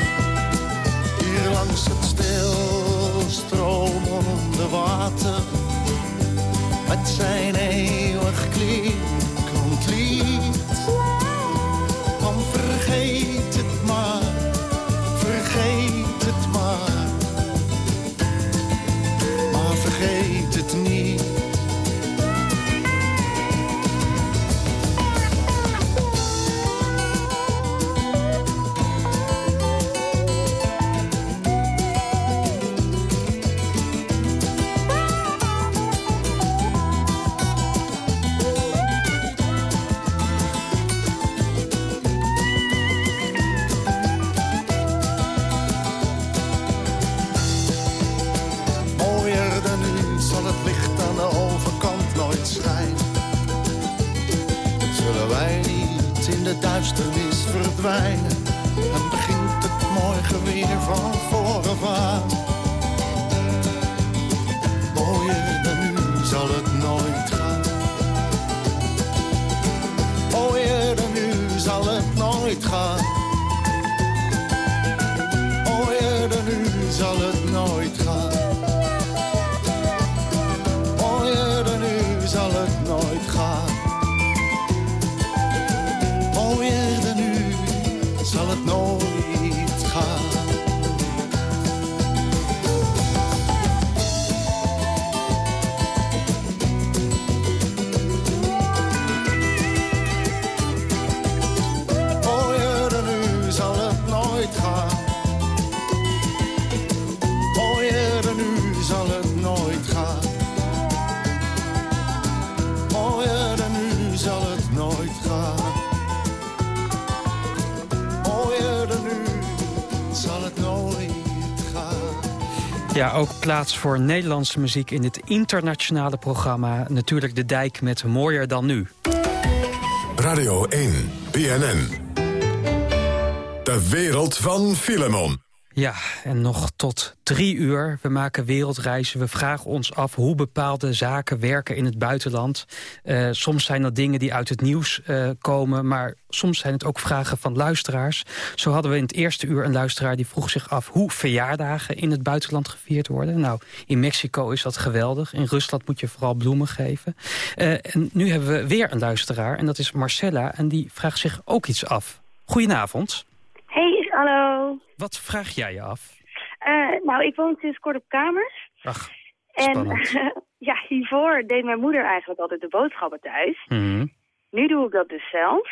G: Hier langs het stilstromende water met zijn eeuwig klinkend You. Duisternis verdwijnen. En begint het morgen weer van voren aan. Mooier dan nu zal het nooit gaan. Mooier dan nu zal het nooit gaan. Mooier dan nu zal het
C: Ja, ook plaats voor Nederlandse muziek in dit internationale programma. Natuurlijk De Dijk met Mooier dan nu.
B: Radio 1, BNN. De wereld van Filemon.
C: Ja, en nog tot drie uur. We maken wereldreizen. We vragen ons af hoe bepaalde zaken werken in het buitenland. Eh, soms zijn dat dingen die uit het nieuws eh, komen... maar soms zijn het ook vragen van luisteraars. Zo hadden we in het eerste uur een luisteraar die vroeg zich af... hoe verjaardagen in het buitenland gevierd worden. Nou, in Mexico is dat geweldig. In Rusland moet je vooral bloemen geven. Eh, en nu hebben we weer een luisteraar, en dat is Marcella... en die vraagt zich ook iets af. Goedenavond.
H: Hey, hallo.
C: Wat vraag jij je af?
H: Eh, nou, ik woon sinds kort op kamers.
C: Ach,
H: En ja, hiervoor deed mijn moeder eigenlijk altijd de boodschappen thuis.
C: Mhm.
H: Nu doe ik dat dus zelf.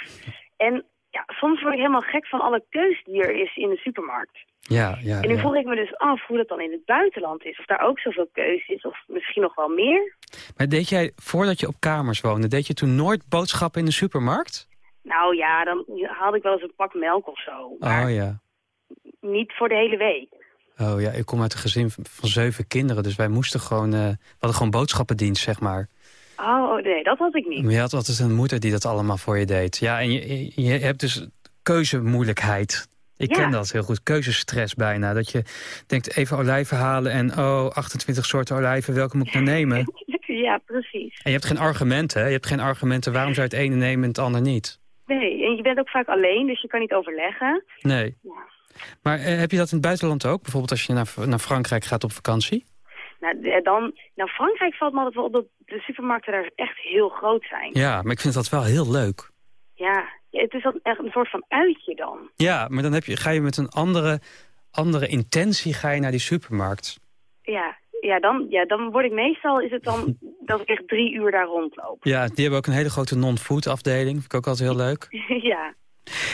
H: En ja, soms word ik helemaal gek van alle keus die er is in de supermarkt.
C: Ja, ja,
H: en nu
C: ja.
H: vroeg ik me dus af hoe dat dan in het buitenland is. Of daar ook zoveel keus is, of misschien nog wel meer.
C: Maar deed jij, voordat je op kamers woonde, deed je toen nooit boodschappen in de supermarkt?
H: Nou ja, dan haalde ik wel eens een pak melk of zo. Maar
C: Oh ja.
H: Niet voor de hele week.
C: Oh ja, ik kom uit een gezin van zeven kinderen, dus wij moesten gewoon, eh, we hadden gewoon boodschappendienst, zeg maar.
H: Oh, nee, dat had ik niet.
C: Maar je had altijd een moeder die dat allemaal voor je deed. Ja, en je, je- je hebt dus keuzemoeilijkheid. Ik
H: Ja.
C: ken dat heel goed, keuzestress bijna. Dat je denkt, even olijven halen en oh, 28 soorten olijven, welke moet ik nou nemen?
H: ja, precies.
C: En je hebt geen argumenten, hè? Je hebt geen argumenten waarom zou je het ene nemen en het ander niet.
H: Nee, en je bent ook vaak alleen, dus je kan niet overleggen.
C: Nee.
H: Ja.
C: Maar eh, heb je dat in het buitenland ook? Bijvoorbeeld als je naar, naar Frankrijk gaat op vakantie?
H: Nou, de- dan, nou, Frankrijk valt me altijd wel op dat de supermarkten daar echt heel groot zijn.
C: Ja, maar ik vind dat wel heel leuk.
H: Ja, ja, het is dan echt een soort van uitje dan.
C: Ja, maar dan heb je, ga je met een andere, andere intentie ga je naar die supermarkt.
H: Ja, ja, dan, ja, dan word ik meestal, is het dan dat ik echt drie uur daar rondloop.
C: Ja, die hebben ook een hele grote non-food afdeling. Vind ik ook altijd heel leuk.
H: ja.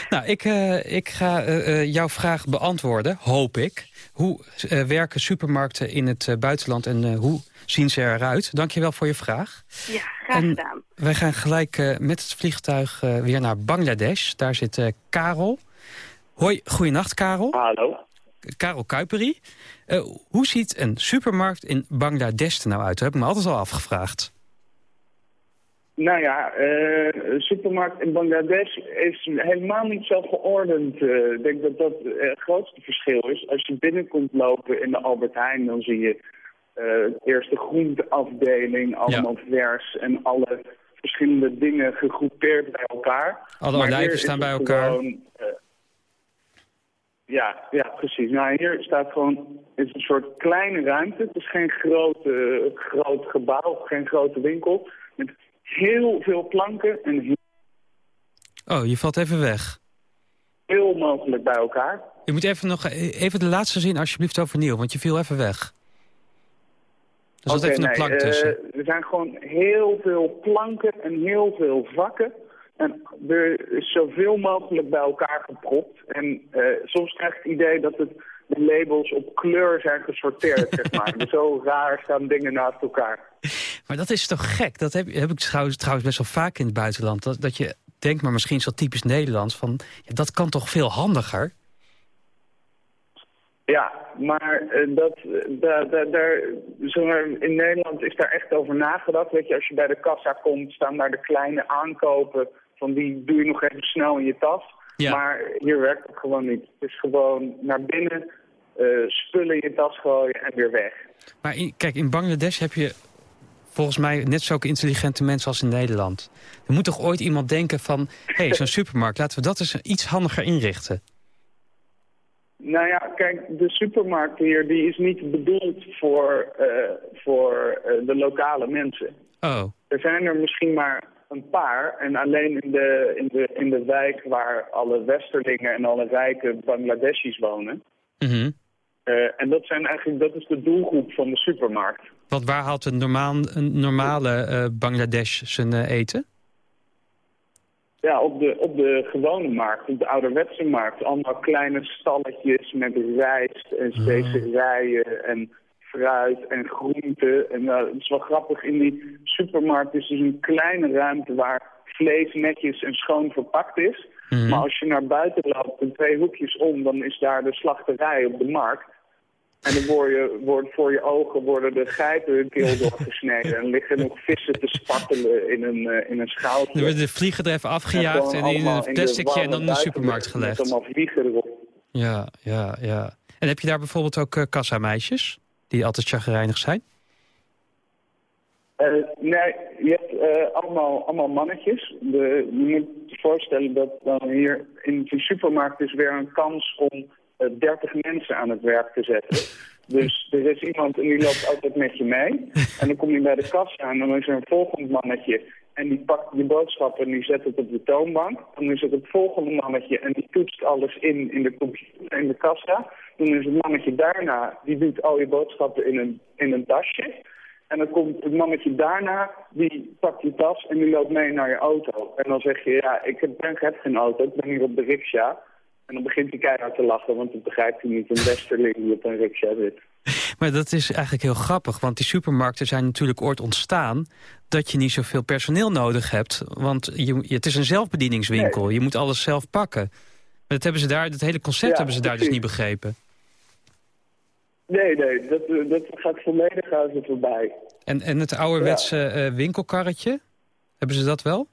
C: Nou, ik, eh, ik ga eh, eh, jouw vraag beantwoorden, hoop ik. Hoe werken supermarkten in het eh, buitenland en eh, hoe zien ze eruit? Dank je wel voor je vraag.
H: ja, graag
C: En-
H: gedaan.
C: Wij gaan gelijk eh, met het vliegtuig eh, weer naar Bangladesh. Daar zit eh, Karel. Hoi, goeienacht Karel.
I: Hallo.
C: Karel Kuiperi. Eh, hoe ziet een supermarkt in Bangladesh er nou uit? Dat heb ik me altijd al afgevraagd.
I: Nou ja, een supermarkt in Bangladesh is helemaal niet zo geordend. Eh, ik denk dat dat het grootste verschil is. Als je binnenkomt lopen in de Albert Heijn, dan zie je eh eerst de groenteafdeling, allemaal vers en alle verschillende dingen gegroepeerd bij elkaar.
C: Alle olijven staan bij elkaar.
I: gewoon, ja, ja, precies. Nou, hier staat gewoon het is een soort kleine ruimte. Het is geen grote, groot gebouw, geen grote winkel. Met heel veel planken en heel
C: Oh, je valt even weg.
I: veel mogelijk bij elkaar.
C: Je moet even nog even de laatste zin alsjeblieft overnieuw, want je viel even weg. Er zat even een
I: nee,
C: plank
I: eh,
C: tussen.
I: er zijn gewoon heel veel planken en heel veel vakken. En er is zoveel mogelijk bij elkaar gepropt. En eh, soms krijg ik het idee dat het, de labels op kleur zijn gesorteerd, zeg maar. Dus Zo raar staan dingen naast elkaar.
C: Maar dat is toch gek? Dat heb, heb ik trouwens, trouwens best wel vaak in het buitenland. Dat, dat je denkt, maar misschien is dat typisch Nederlands... van ja, dat kan toch veel handiger?
I: Ja, maar eh, dat, da, da, daar, in Nederland is daar echt over nagedacht. Weet je, als je bij de kassa komt, staan daar de kleine aankopen van die doe je nog even snel in je tas. Maar hier werkt het gewoon niet. Het is gewoon naar binnen, eh, spullen in je tas gooien en weer weg.
C: Maar kijk, in Bangladesh heb je volgens mij net zulke intelligente mensen als in Nederland. Er moet toch ooit iemand denken van... hé, hey, zo'n supermarkt, laten we dat eens iets handiger inrichten.
I: Nou ja, kijk, de supermarkt hier die is niet bedoeld voor, uh, voor uh, de lokale mensen.
C: Oh.
I: Er zijn er misschien maar een paar. En alleen in de, in de, in de wijk waar alle westerlingen en alle rijke Bangladeshis wonen.
C: Mm
I: uh, en dat, zijn eigenlijk, dat is de doelgroep van de supermarkt.
C: Want waar haalt een, normaal, een normale uh, Bangladesh zijn uh, eten?
I: Ja, op de, op de gewone markt, op de ouderwetse markt. Allemaal kleine stalletjes met rijst en specerijen en fruit en groenten. En uh, het is wel grappig, in die supermarkt is dus een kleine ruimte waar vlees netjes en schoon verpakt is. Mm. Maar als je naar buiten loopt en twee hoekjes om, dan is daar de slachterij op de markt. En dan word je, wordt voor je ogen worden de geiten hun keel doorgesneden. En liggen nog vissen te spartelen in een, uh, in een schaaltje.
C: Er worden de vliegen er even afgejaagd en, in een plasticje en dan in de supermarkt gelegd.
I: Met allemaal vliegen erop.
C: Ja, ja, ja. En heb je daar bijvoorbeeld ook uh, kassameisjes? Die altijd chagrijnig zijn?
I: Uh, nee, je hebt uh, allemaal, allemaal mannetjes. De, je moet je voorstellen dat dan hier in de supermarkt is weer een kans om 30 mensen aan het werk te zetten. Dus er is iemand en die loopt altijd met je mee. En dan kom je bij de kassa en dan is er een volgend mannetje. En die pakt je boodschappen en die zet het op de toonbank. Dan is er het volgende mannetje en die toetst alles in in de de kassa. Dan is het mannetje daarna, die doet al je boodschappen in een, in een tasje. En dan komt het mannetje daarna, die pakt je tas en die loopt mee naar je auto. En dan zeg je, ja, ik heb, heb geen auto, ik ben hier op de. En dan begint hij keihard te lachen, want dat begrijpt hij niet. Een westerling die op een riksja zit.
C: Maar dat is eigenlijk heel grappig, want die supermarkten zijn natuurlijk ooit ontstaan... dat je niet zoveel personeel nodig hebt. Want je, het is een zelfbedieningswinkel, nee. je moet alles zelf pakken. Maar dat, hebben ze daar, dat hele concept ja, hebben ze daar dus niet begrepen.
I: Nee, nee, dat, dat gaat volledig uit het voorbij.
C: En, en het ouderwetse ja. uh, winkelkarretje, hebben ze dat wel?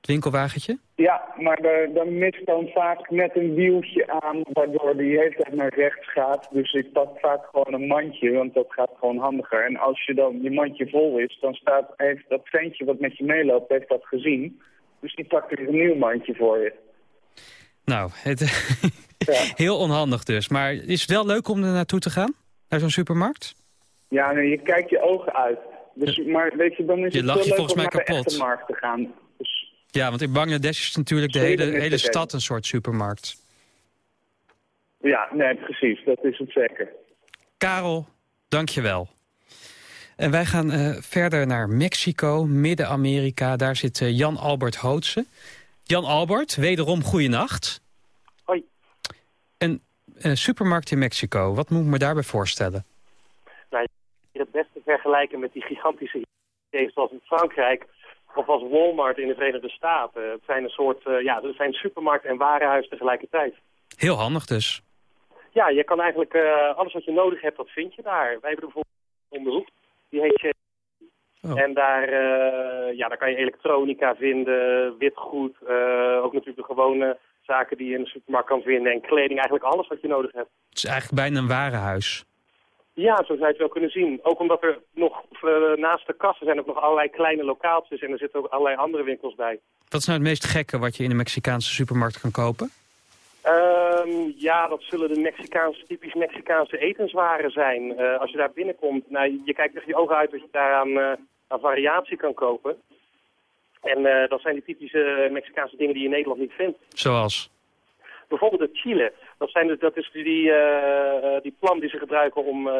C: Het winkelwagentje?
I: Ja, maar dan mist dan vaak net een wieltje aan, waardoor die hele tijd naar rechts gaat. Dus ik pak vaak gewoon een mandje, want dat gaat gewoon handiger. En als je dan je mandje vol is, dan staat, heeft dat ventje wat met je meeloopt, heeft dat gezien. Dus die pakt er een nieuw mandje voor je.
C: Nou, het, ja. heel onhandig dus. Maar is het wel leuk om er naartoe te gaan? Naar zo'n supermarkt?
I: Ja, nee, je kijkt je ogen uit. Dus, maar weet je, dan is
C: je
I: het
C: lach je
I: leuk
C: volgens
I: om
C: mij
I: naar de
C: kapot.
I: echte markt te gaan.
C: Ja, want in Bangladesh is natuurlijk de hele, hele stad een soort supermarkt.
I: Ja, nee, precies. Dat is het zeker.
C: Karel, dank je wel. En wij gaan uh, verder naar Mexico, Midden-Amerika. Daar zit uh, Jan Albert Hootse. Jan Albert, wederom goeienacht.
J: Hoi.
C: Een uh, supermarkt in Mexico, wat moet ik me daarbij voorstellen?
J: Nou, je het beste vergelijken met die gigantische zoals in Frankrijk of als Walmart in de Verenigde Staten. Het zijn een soort, uh, ja, het zijn supermarkt en warenhuis tegelijkertijd.
C: Heel handig dus.
J: Ja, je kan eigenlijk uh, alles wat je nodig hebt, dat vind je daar. Wij hebben bijvoorbeeld om de hoek, die heet je. Oh. En daar, uh, ja, daar kan je elektronica vinden, witgoed, ook natuurlijk de gewone zaken die je in de supermarkt kan vinden. En kleding, eigenlijk alles wat je nodig hebt.
C: Het is eigenlijk bijna een warenhuis.
J: Ja, zo zou je het wel kunnen zien. Ook omdat er nog uh, naast de kassen zijn ook nog allerlei kleine lokaaltjes en er zitten ook allerlei andere winkels bij.
C: Wat is nou het meest gekke wat je in een Mexicaanse supermarkt kan kopen?
J: Um, ja, dat zullen de Mexicaanse, typisch Mexicaanse etenswaren zijn. Uh, als je daar binnenkomt, nou, je kijkt tegen je ogen uit dat je daar aan, uh, aan variatie kan kopen. En dat zijn die typische Mexicaanse dingen die je in Nederland niet vindt.
C: Zoals?
J: Bijvoorbeeld de chile. Dat, zijn dus, dat is die, uh, die plant die ze gebruiken om uh,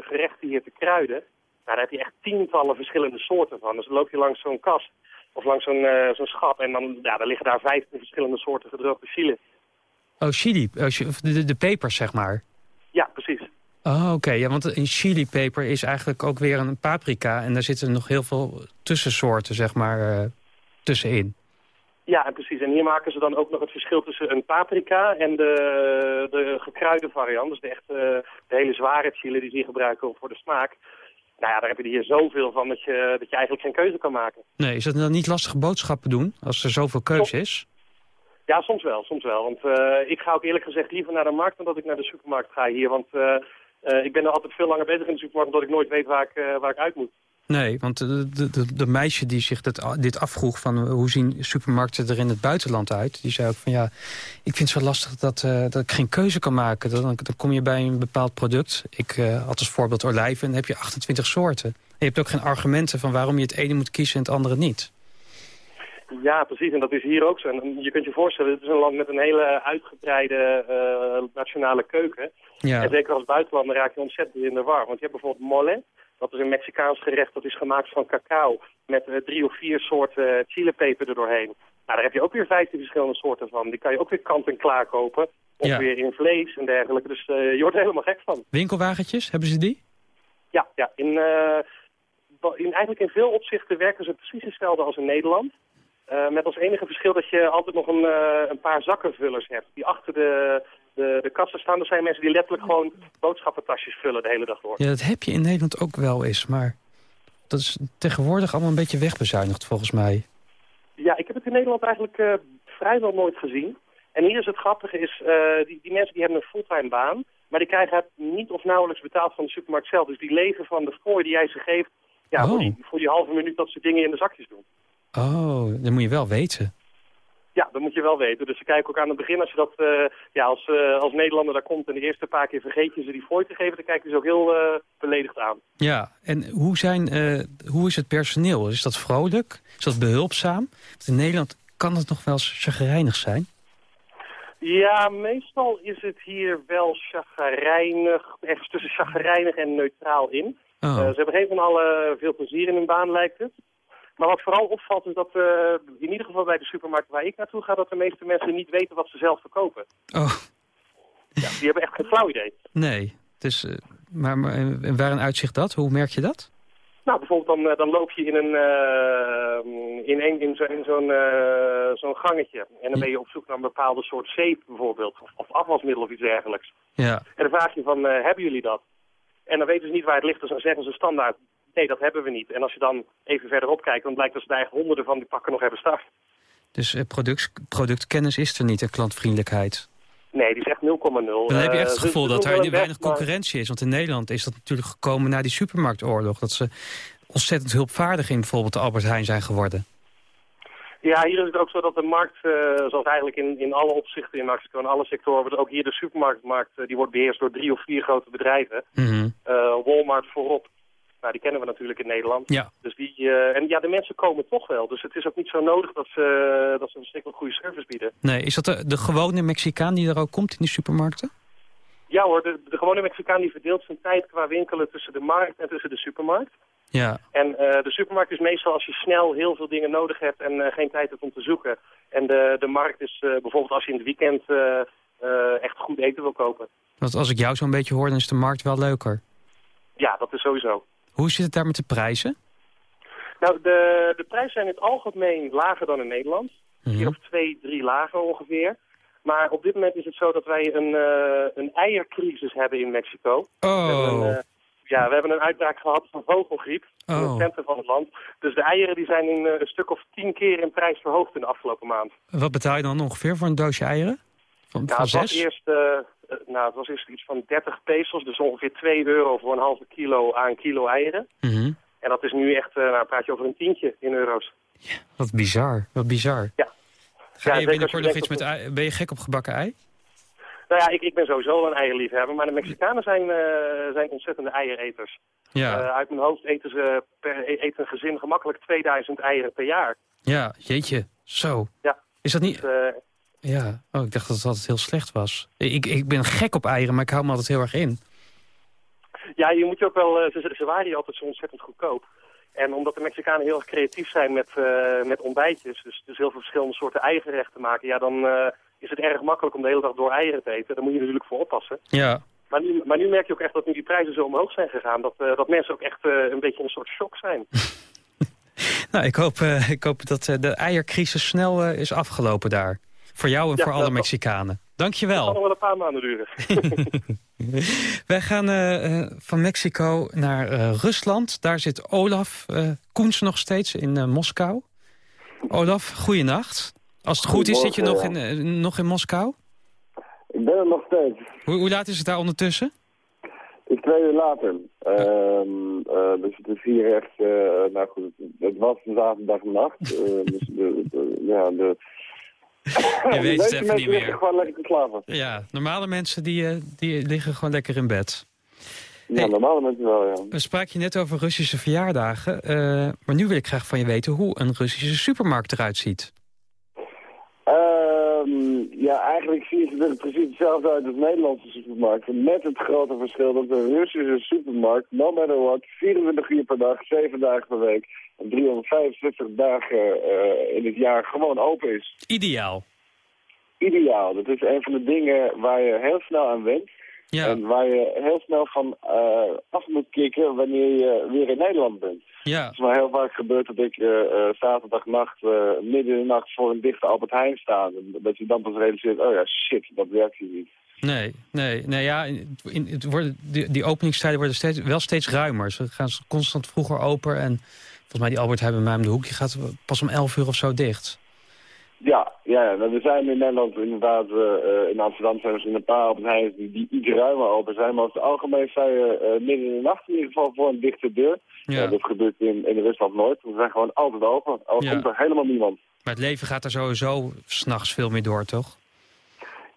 J: gerechten hier te kruiden. Nou, daar heb je echt tientallen verschillende soorten van. Dus dan loop je langs zo'n kast of langs zo'n zo'n schap en dan ja, daar liggen daar vijftien verschillende soorten gedroogde chili.
C: Oh, chili. De, de, de pepers, zeg maar.
J: Ja, precies.
C: Oh, oké. Okay. Ja, want een chilipeper is eigenlijk ook weer een paprika. En daar zitten nog heel veel tussensoorten, zeg maar, tussenin.
J: Ja, en precies. En hier maken ze dan ook nog het verschil tussen een paprika en de, de gekruide variant. Dus de, echt, de hele zware chili die ze hier gebruiken voor de smaak. Nou ja, daar heb je er hier zoveel van dat je, dat je eigenlijk geen keuze kan maken.
C: Nee, is het dan niet lastig boodschappen doen als er zoveel keuze is?
J: Ja, soms wel, soms wel. Want uh, ik ga ook eerlijk gezegd liever naar de markt dan dat ik naar de supermarkt ga hier. Want uh, uh, ik ben er altijd veel langer bezig in de supermarkt omdat ik nooit weet waar ik, waar ik uit moet.
C: Nee, want de, de, de, meisje die zich dit, dit afvroeg van hoe zien supermarkten er in het buitenland uit... die zei ook van ja, ik vind het zo lastig dat, dat ik geen keuze kan maken. Dan, dan kom je bij een bepaald product. Ik had als voorbeeld olijven en dan heb je 28 soorten. En je hebt ook geen argumenten van waarom je het ene moet kiezen en het andere niet.
J: Ja, precies. En dat is hier ook zo. En je kunt je voorstellen, het is een land met een hele uitgebreide uh, nationale keuken. Ja. En zeker als buitenlander raak je ontzettend in de war. Want je hebt bijvoorbeeld mole. Dat is een Mexicaans gerecht dat is gemaakt van cacao. Met uh, drie of vier soorten chilepeper erdoorheen. Nou, daar heb je ook weer vijftien verschillende soorten van. Die kan je ook weer kant en klaar kopen. Of ja. weer in vlees en dergelijke. Dus je wordt er helemaal gek van.
C: Winkelwagentjes, hebben ze die?
J: Ja, ja. In, in, eigenlijk in veel opzichten werken ze precies hetzelfde als in Nederland. Uh, met als enige verschil dat je altijd nog een, uh, een paar zakkenvullers hebt. Die achter de, de, de kassen staan. Er zijn mensen die letterlijk gewoon boodschappentasjes vullen de hele dag door.
C: Ja, dat heb je in Nederland ook wel eens. Maar dat is tegenwoordig allemaal een beetje wegbezuinigd volgens mij.
J: Ja, ik heb het in Nederland eigenlijk uh, vrijwel nooit gezien. En hier is het grappige, is, die, die mensen die hebben een fulltime baan. Maar die krijgen het niet of nauwelijks betaald van de supermarkt zelf. Dus die leven van de fooi die jij ze geeft. Ja,
C: oh.
J: voor, die, voor die halve minuut dat ze dingen in de zakjes doen.
C: Oh, dat moet je wel weten.
J: Ja, dat moet je wel weten. Dus ze kijken ook aan het begin, als je dat uh, ja, als, uh, als Nederlander daar komt en de eerste paar keer vergeet je ze die fooi te geven, dan kijken ze ook heel uh, beledigd aan.
C: Ja, en hoe, zijn, hoe is het personeel? Is dat vrolijk? Is dat behulpzaam? Want in Nederland kan het nog wel eens chagrijnig zijn.
J: Ja, meestal is het hier wel chagrijnig, echt tussen chagrijnig en neutraal in.
C: Oh.
J: ze hebben geen van alle veel plezier in hun baan, lijkt het. Maar wat vooral opvalt is dat uh, in ieder geval bij de supermarkt waar ik naartoe ga... dat de meeste mensen niet weten wat ze zelf verkopen.
C: Oh.
J: Ja, die hebben echt geen flauw idee.
C: Nee, dus, uh, maar, maar en waarin uitzicht dat? Hoe merk je dat?
J: Nou, bijvoorbeeld dan, dan loop je in een uh, in, een, in zo'n zo zo'n gangetje. En dan ben je op zoek naar een bepaalde soort zeep bijvoorbeeld. Of, of afwasmiddel of iets dergelijks.
C: Ja.
J: En dan vraag je van, hebben jullie dat? En dan weten ze niet waar het ligt, dus dan zeggen ze standaard nee, dat hebben we niet. En als je dan even verderop kijkt, dan blijkt dat ze daar honderden van die pakken nog hebben staan.
C: Dus uh, product, productkennis is er niet en klantvriendelijkheid?
J: Nee, die is echt 0,0.
C: Dan heb je echt het gevoel dat er weinig concurrentie is. Want in Nederland is dat natuurlijk gekomen na die supermarktoorlog. Dat ze ontzettend hulpvaardig in bijvoorbeeld de Albert Heijn zijn geworden.
J: Ja, hier is het ook zo dat de markt, uh, zoals eigenlijk in, in alle opzichten in Mexico, in alle sectoren, wordt ook hier de supermarktmarkt, uh, die wordt beheerst door drie of vier grote bedrijven.
C: Mm -hmm.
J: Walmart voorop. Nou, die kennen we natuurlijk in Nederland.
C: Ja.
J: Dus die, uh, en ja, de mensen komen toch wel. Dus het is ook niet zo nodig dat ze, dat ze een stuk goede service bieden.
C: Nee, is dat de, de gewone Mexicaan die er ook komt in de supermarkten?
J: Ja hoor, de, de gewone Mexicaan die verdeelt zijn tijd qua winkelen tussen de markt en tussen de supermarkt.
C: Ja.
J: En uh, de supermarkt is meestal als je snel heel veel dingen nodig hebt en uh, geen tijd hebt om te zoeken. En de, de markt is bijvoorbeeld als je in het weekend echt goed eten wil kopen.
C: Want als ik jou zo'n beetje hoor, dan is de markt wel leuker.
J: Ja, dat is sowieso.
C: Hoe zit het daar met de prijzen?
J: Nou, de, de prijzen zijn in het algemeen lager dan in Nederland.
C: Mhm.
J: Vier of twee, drie lager ongeveer. Maar op dit moment is het zo dat wij een, uh, een eiercrisis hebben in Mexico.
C: Oh.
J: We hebben uh, ja, we hebben een uitbraak gehad van vogelgriep in
C: Oh.
J: het centrum van het land. Dus de eieren die zijn in, uh, een stuk of tien keer in prijs verhoogd in de afgelopen maand.
C: Wat betaal je dan ongeveer voor een doosje eieren? Van,
J: Ja,
C: van
J: het, was eerst, uh, uh, nou, het was eerst iets van 30 pesos, dus ongeveer 2 euro voor een halve kilo aan kilo eieren.
C: Mhm.
J: En dat is nu echt, uh, nou praat je over een tientje in euro's.
C: Wat bizar, wat bizar.
J: Ja.
C: Ga
J: Ja,
C: je binnenkort nog iets met ei? Ben je gek op gebakken ei?
J: Nou ja, ik, ik ben sowieso een eierliefhebber, maar de Mexicanen zijn, uh, zijn ontzettende eiereters.
C: Ja,
J: Uh, uit mijn hoofd eten ze per, e- eet een gezin gemakkelijk 2000 eieren per jaar.
C: ja, jeetje. Zo.
J: Ja.
C: Is dat niet...
J: Dus,
C: Ja, oh, ik dacht dat het altijd heel slecht was. Ik, ik ben gek op eieren, maar ik hou me altijd heel erg in.
J: ja, je moet je ook wel, uh, ze, ze waren hier altijd zo ontzettend goedkoop. En omdat de Mexicanen heel erg creatief zijn met, uh, met ontbijtjes, dus, dus heel veel verschillende soorten eigenrechten maken, ja, dan uh, is het erg makkelijk om de hele dag door eieren te eten. Daar moet je natuurlijk voor oppassen.
C: Ja,
J: Maar nu, maar nu merk je ook echt dat nu die prijzen zo omhoog zijn gegaan, dat, uh, dat mensen ook echt een beetje in een soort shock zijn.
C: nou, ik hoop, ik hoop dat de eiercrisis snel is afgelopen daar. Voor jou en
J: Ja,
C: voor alle Mexicanen. Dankjewel.
J: Dat kan nog wel een paar maanden duren.
C: Wij gaan uh, van Mexico naar uh, Rusland. Daar zit Olaf uh, Koens nog steeds in Moskou. Olaf, goeienacht. Als het goed is, zit je nog in, nog in Moskou?
K: Ik ben er nog steeds.
C: Hoe, hoe laat is het daar ondertussen?
K: Het is twee uur later. Uh, uh, dus het is hier echt, uh, nou goed, het was een zaterdagnacht. dus de, de, ja, de...
C: Je weet het even niet meer.
K: gewoon lekker te slapen.
C: Ja, normale mensen die, die liggen gewoon lekker in bed.
K: Ja, hey, normale mensen wel, ja.
C: We spraken je net over Russische verjaardagen. maar nu wil ik graag van je weten hoe een Russische supermarkt eruit ziet.
K: Um, ja, eigenlijk zien ze er precies hetzelfde uit als Nederlandse supermarkten. Met het grote verschil dat een Russische supermarkt, no matter what, 24 uur per dag, 7 dagen per week 365 dagen uh, in het jaar gewoon open is.
C: Ideaal.
K: Ideaal. Dat is een van de dingen waar je heel snel aan went.
C: Ja.
K: En waar je heel snel van uh, af moet kicken wanneer je weer in Nederland bent.
C: Ja.
K: Het is maar heel vaak gebeurd dat ik uh, uh, zaterdagnacht midden in de nacht voor een dichte Albert Heijn sta. En dat je dan pas realiseert, oh ja, shit, dat werkt hier niet.
C: Nee, nee, nee ja, in, het worden, die, die openingstijden worden steeds, wel steeds ruimer. Ze gaan constant vroeger open en volgens mij die Albert Heijn bij mij om de hoek, die gaat pas om 11 uur of zo dicht.
K: Ja, ja, nou, we zijn in Nederland inderdaad, uh, in Amsterdam zijn er een paar op het die, die iets ruimer open zijn. Maar over het algemeen zijn je uh, midden in de nacht in ieder geval voor een dichte deur.
C: Ja.
K: Uh, dat gebeurt in, in Rusland nooit. We zijn gewoon altijd open. Al
C: Ja.
K: komt er helemaal niemand.
C: Maar het leven gaat er sowieso s'nachts veel meer door, toch?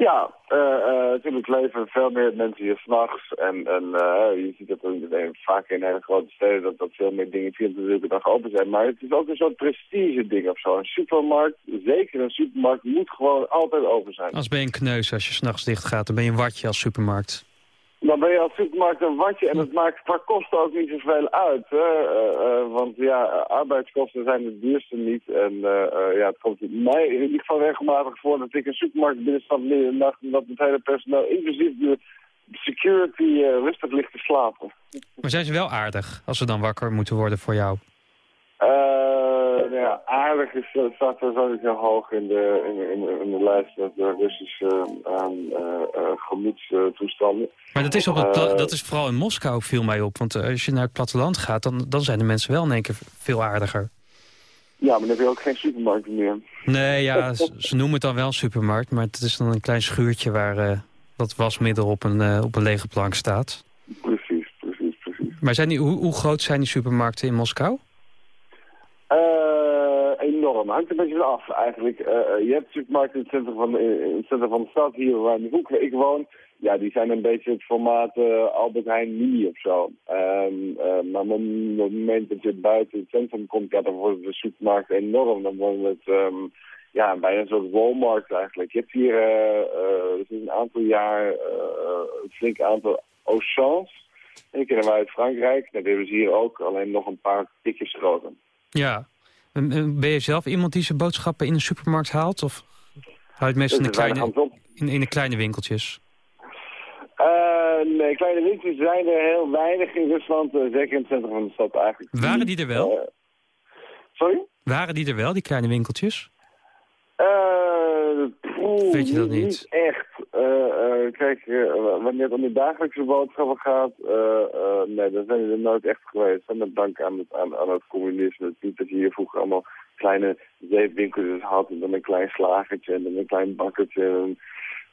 K: Ja, eh, eh, natuurlijk leven veel meer mensen hier s'nachts. En, en eh, je ziet dat er vaak in hele grote steden dat, dat veel meer dingen 24 uur dag open zijn. Maar het is ook een soort prestige ding of zo. Een supermarkt, zeker een supermarkt, moet gewoon altijd open zijn.
C: Als ben je een kneus als je s'nachts dicht gaat, dan ben je een watje als supermarkt.
K: Dan ben je als supermarkt een watje en het maakt qua kosten ook niet zoveel uit. Hè? Uh, uh, want ja, arbeidskosten zijn het duurste niet. En uh, ja, het komt mij in ieder geval regelmatig voor dat ik een supermarkt binnenstap midden in de nacht... en dat het hele personeel, inclusief de security, rustig ligt te slapen.
C: Maar zijn ze wel aardig als ze dan wakker moeten worden voor jou?
K: Nou ja, aardig is, staat er sowieso hoog in de, in, in, in de lijst met de Russische gemoedstoestanden.
C: Maar dat is, dat is vooral in Moskou viel mij op. Want als je naar het platteland gaat, dan, dan zijn de mensen wel in één keer veel aardiger.
K: Ja, maar dan heb je ook geen supermarkt meer.
C: Nee, ja, ze noemen het dan wel supermarkt. Maar het is dan een klein schuurtje waar uh, dat wasmiddel op een, uh, op een lege plank staat.
K: Precies, precies, precies.
C: Maar zijn die, hoe, hoe groot zijn die supermarkten in Moskou?
K: Uh, enorm. Hangt een beetje af eigenlijk. Uh, je hebt supermarkten in het centrum van, in het centrum van de stad, hier waar ik woon. Ja, die zijn een beetje het formaat uh, Albert Heijn Mini of zo. Um, maar op het moment dat je buiten het centrum komt, ja, dan wordt de supermarkt enorm. Dan wordt het um, ja, bijna een soort Walmart eigenlijk. Je hebt hier uh, een aantal jaar een flink aantal Auchans. Die kennen wij uit Frankrijk. Dat hebben ze hier ook, alleen nog een paar tikjes groter.
C: Ja. Ben je zelf iemand die zijn boodschappen in een supermarkt haalt? Of houdt meestal in de, kleine, in, in de kleine winkeltjes?
K: Uh, nee, kleine winkeltjes zijn er heel weinig in Rusland. Uh, zeker in het centrum van de stad eigenlijk.
C: Waren die er wel?
K: Uh, sorry?
C: Waren die er wel, die kleine winkeltjes? Weet je dat niet?
K: Kijk, wanneer het om de dagelijkse boodschappen gaat, nee, dan zijn die er nooit echt geweest. En met dank aan het, aan, aan het communisme. Het niet dat je hier vroeger allemaal kleine zeepwinkeltjes had. En dan een klein slagertje en dan een klein bakkertje. En,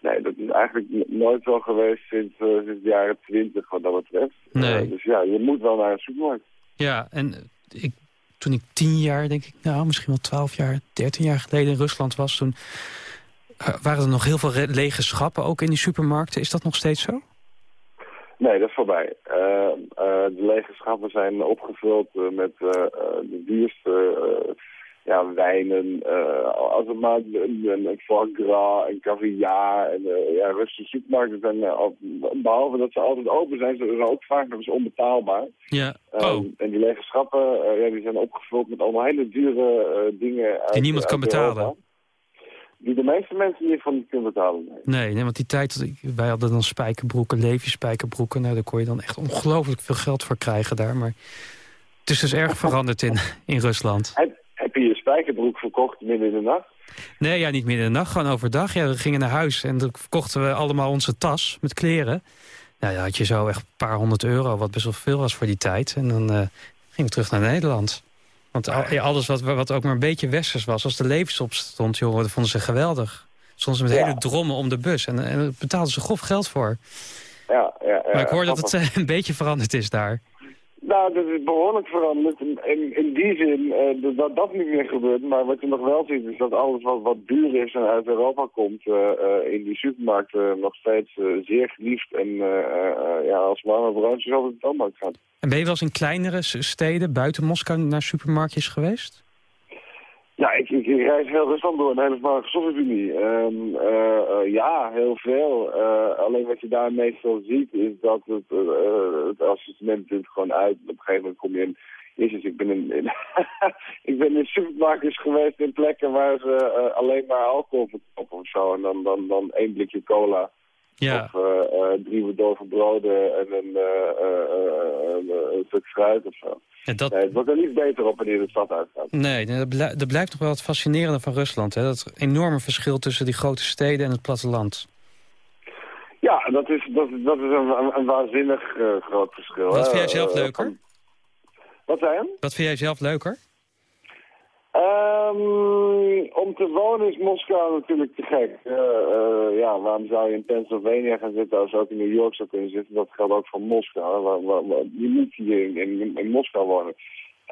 K: Nee, dat is eigenlijk nooit zo geweest sinds, sinds de jaren twintig wat dat betreft.
C: Nee.
K: Dus ja, je moet wel naar een supermarkt.
C: Ja, en ik, toen ik tien jaar, denk ik, nou misschien wel twaalf jaar, dertien jaar geleden in Rusland was, toen waren er nog heel veel lege schappen ook in die supermarkten. Is dat nog steeds zo?
K: Nee, dat is voorbij. Uh, de lege schappen zijn opgevuld met de duurste ja, wijnen, als het maar een, foie gras, een caviar en ja, Russische supermarkten zijn, behalve dat ze altijd open zijn, zijn ze ook vaak nog eens onbetaalbaar.
C: Ja, oh.
K: en die lege schappen, ja, die zijn opgevuld met allemaal hele dure dingen.
C: Die niemand kan betalen.
K: Europa, die de meeste mensen niet van niet kunnen betalen. Nee.
C: nee, nee, want die tijd, wij hadden dan spijkerbroeken, Levi spijkerbroeken, nou daar kon je dan echt ongelooflijk veel geld voor krijgen daar, maar het is dus erg veranderd in, in Rusland.
K: Het, heb je je spijkerbroek verkocht midden in de nacht?
C: Nee, ja, niet midden in de nacht, gewoon overdag. Ja, we gingen naar huis en toen verkochten we allemaal onze tas met kleren. Nou ja, had je zo echt een paar honderd euro, wat best wel veel was voor die tijd. En dan uh, gingen we terug naar Nederland. Want al, alles wat, wat ook maar een beetje westers was, als de levensop stond, joh, dat vonden ze geweldig. Soms met hele drommen om de bus. En, en daar betaalden ze grof geld voor.
K: Ja, ja, ja,
C: maar ik hoor dat het eh, een beetje veranderd is daar.
K: Nou, dat is behoorlijk veranderd. In, in die zin uh, dat dat niet meer gebeurt. Maar wat je nog wel ziet is dat alles wat, wat duur is en uit Europa komt... Uh, in die supermarkten nog steeds zeer geliefd. En ja, als warme broodjes over de toonbank gaan.
C: En ben je wel eens in kleinere steden buiten Moskou naar supermarktjes geweest?
K: Ja, ik, ik, ik, reis heel Rusland door, een hele Sovjet-Unie. Um, uh, ja, heel veel. Uh, alleen wat je daar meestal ziet is dat het, het assortiment gewoon uit. Op een gegeven moment kom je in... Jezus, ik ben in, in ik ben in supermarkten geweest in plekken waar ze alleen maar alcohol verkopen of zo. En dan, dan, dan één blikje cola.
C: Ja.
K: Of drie bedorven broden en een, een stuk fruit of zo.
C: dat...
K: Nee, het wordt er niet beter op wanneer de stad uitgaat.
C: Nee, dat, blijft, dat blijft toch wel het fascinerende van Rusland. Hè? Dat enorme verschil tussen die grote steden en het platteland.
K: Ja, dat is, dat, dat is een, een, waanzinnig uh, groot verschil.
C: Wat vind jij zelf leuker?
K: Wat zei je?
C: Wat vind jij zelf leuker?
K: Um, om te wonen is Moskou natuurlijk te gek. Uh, uh, ja, waarom zou je in Pennsylvania gaan zitten als je ook in New York zou kunnen zitten? Dat geldt ook voor Moskou. Waar, je moet hier in, in, in Moskou wonen.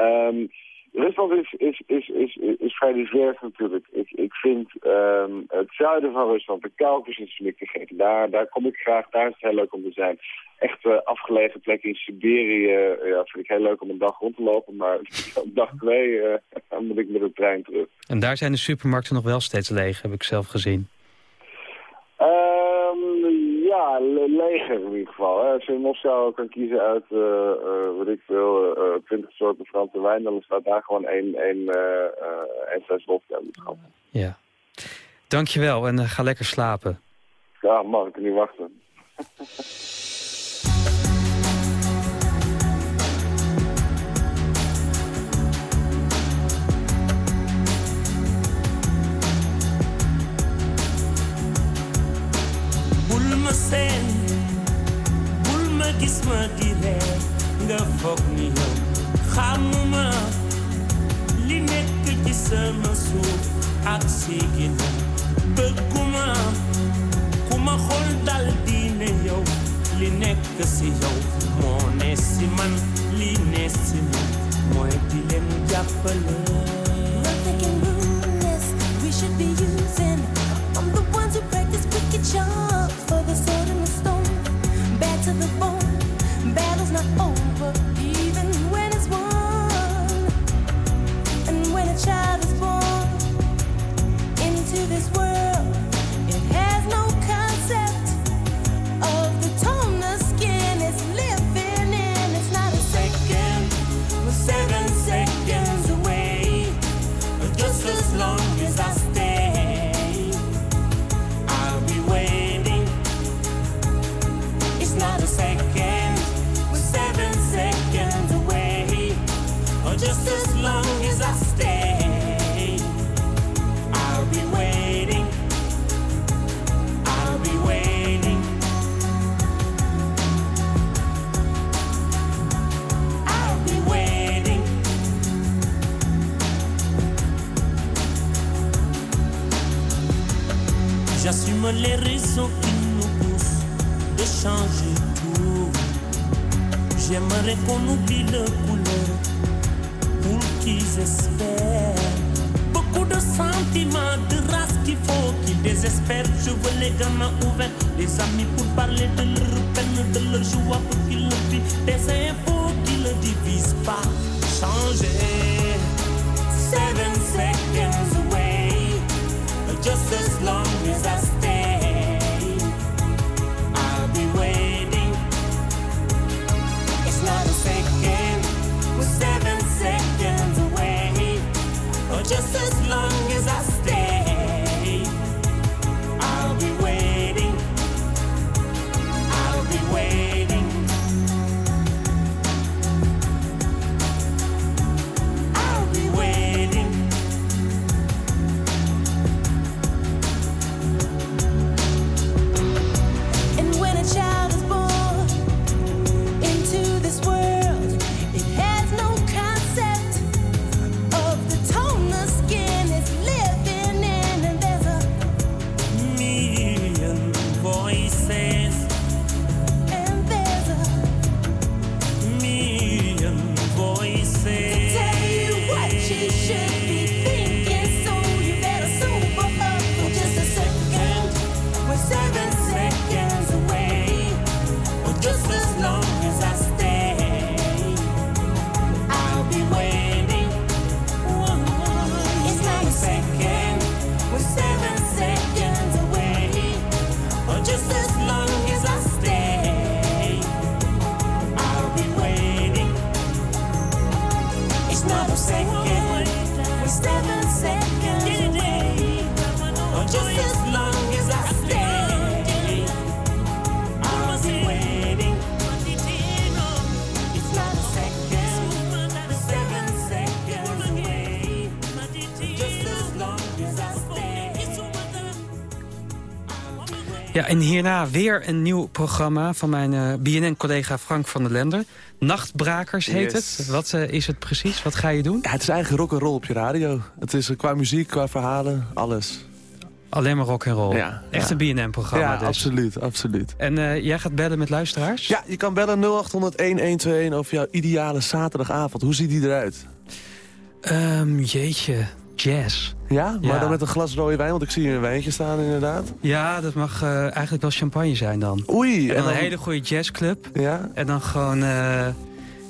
K: Um, Rusland is, is, is, is, is vrij divers natuurlijk. Ik, ik vind um, het zuiden van Rusland, de Caucasus, vind ik. Daar, daar kom ik graag, daar is het heel leuk om te zijn. Echt uh, afgelegen plekken in Siberië, ja, vind ik heel leuk om een dag rond te lopen. Maar op dag twee uh, dan moet ik met de trein terug.
C: En daar zijn de supermarkten nog wel steeds leeg, heb ik zelf gezien.
K: Um, ja, leger in ieder geval. Hè. Als je in Moskou kan kiezen uit, uh, uh, weet ik veel, uh, soorten Franse wijn, dan staat daar gewoon één, één, één fles vodka in schap.
C: Ja. Dankjewel en ga lekker slapen.
K: Ja, mag ik niet wachten.
L: seen bul ma gis ma di ree nga foog ni yow xamuma li nekk ci sama suuf ak sigina bëgguma ku ma dal di ne yow li nekk si yow moo ne si man li ne si man mooy di leen jàppale
M: We should be using. I'm the ones who practice. Wicked child
L: Le couleur pour qu'ils espèrent. Beaucoup de sentiments, de race qu'il faut qu'ils désespèrent. Je veux les gamins ouverts, les amis pour parler de leur peine, de leur joie pour qu'ils le vivent. Des infos qui ne divisent pas. Changer. Seven seconds
C: Ja, en hierna weer een nieuw programma van mijn eh, BNN-collega Frank van der Lender. Nachtbrakers heet
N: Yes.
C: het. Wat eh, is het precies? Wat ga je doen?
N: Ja, het is eigenlijk rock and roll op je radio. Het is eh, qua muziek, qua verhalen, alles.
C: Alleen maar rock and roll.
N: Ja,
C: Echt
N: ja.
C: een BNN-programma
N: Ja,
C: dus.
N: absoluut, absoluut.
C: En jij gaat bellen met luisteraars?
N: Ja, je kan bellen 0800-1121 over jouw ideale zaterdagavond. Hoe ziet die eruit?
C: Ehm, jeetje, jazz.
N: Ja, maar
C: Ja.
N: dan met een glas rode wijn, want ik zie hier een wijntje staan inderdaad.
C: Ja, dat mag eh, eigenlijk wel champagne zijn dan.
N: Oei.
C: En dan een hele goede jazzclub.
N: Ja.
C: En dan gewoon, eh,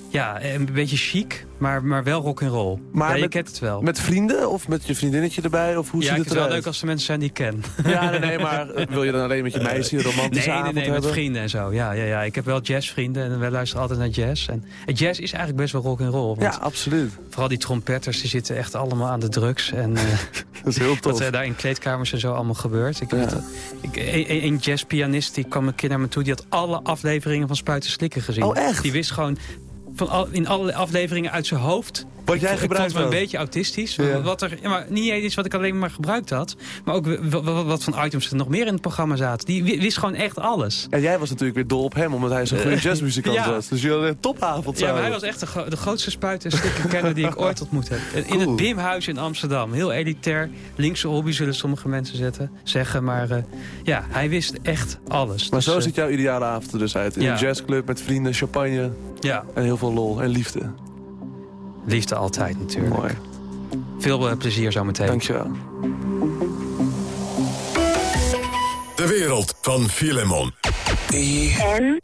C: ja, een beetje chic, maar, maar wel rock and roll.
N: Maar
C: ja, je
N: met-
C: kent het wel.
N: Met vrienden of met je vriendinnetje erbij? Of hoe
C: ja,
N: ziet het
C: het wel leuk als er mensen zijn die ik ken.
N: Ja, nee, nee, maar eh, wil je dan alleen met je meisje een romantische
C: Nee, nee,
N: avond
C: nee, met vrienden en zo. Ja, ja, ja. Ik heb wel jazzvrienden en wij luisteren altijd naar jazz. En en jazz is eigenlijk best wel rock and roll.
N: Ja, absoluut.
C: Vooral die trompetters, die zitten echt allemaal aan de drugs. En, eh,
N: Dat is heel tof.
C: Wat daar in kleedkamers en zo allemaal gebeurt. Ik, heb het, ik, een, een- een jazzpianist die kwam een keer naar me toe. Die had alle afleveringen van Spuiten Slikken gezien.
N: Oh, echt?
C: Die wist gewoon van al, in alle afleveringen uit zijn hoofd.
N: Wat jij
C: ik, ik
N: gebruikt
C: het me
N: had.
C: een beetje autistisch.
N: Ja.
C: Wat er, ja, maar niet eens wat ik alleen maar gebruikt had. Maar ook wat voor items er nog meer in het programma zaten. Die wi- wist gewoon echt alles.
N: En jij was natuurlijk weer dol op hem, omdat hij zo'n goede
C: Eh,
N: jazzmuzikant
C: ja.
N: was. Dus jullie hadden een topavond
C: Ja, maar
N: samen.
C: hij was echt de, gro- de grootste spuit- en slikkenkenner die ik ooit ontmoet heb. In het Bimhuis in Amsterdam. Heel elitair. Linkse hobby zullen sommige mensen zetten, zeggen. Maar eh, ja, hij wist echt alles.
N: Maar
C: Dus,
N: zo
C: eh,
N: ziet jouw ideale avond er dus uit. In
C: ja.
N: een jazzclub met vrienden, champagne
C: Ja.
N: en heel veel lol en liefde.
C: Liefde altijd natuurlijk.
N: Mooi.
C: Veel eh, plezier zometeen.
N: Dankjewel.
B: De wereld van Filemon.
H: En?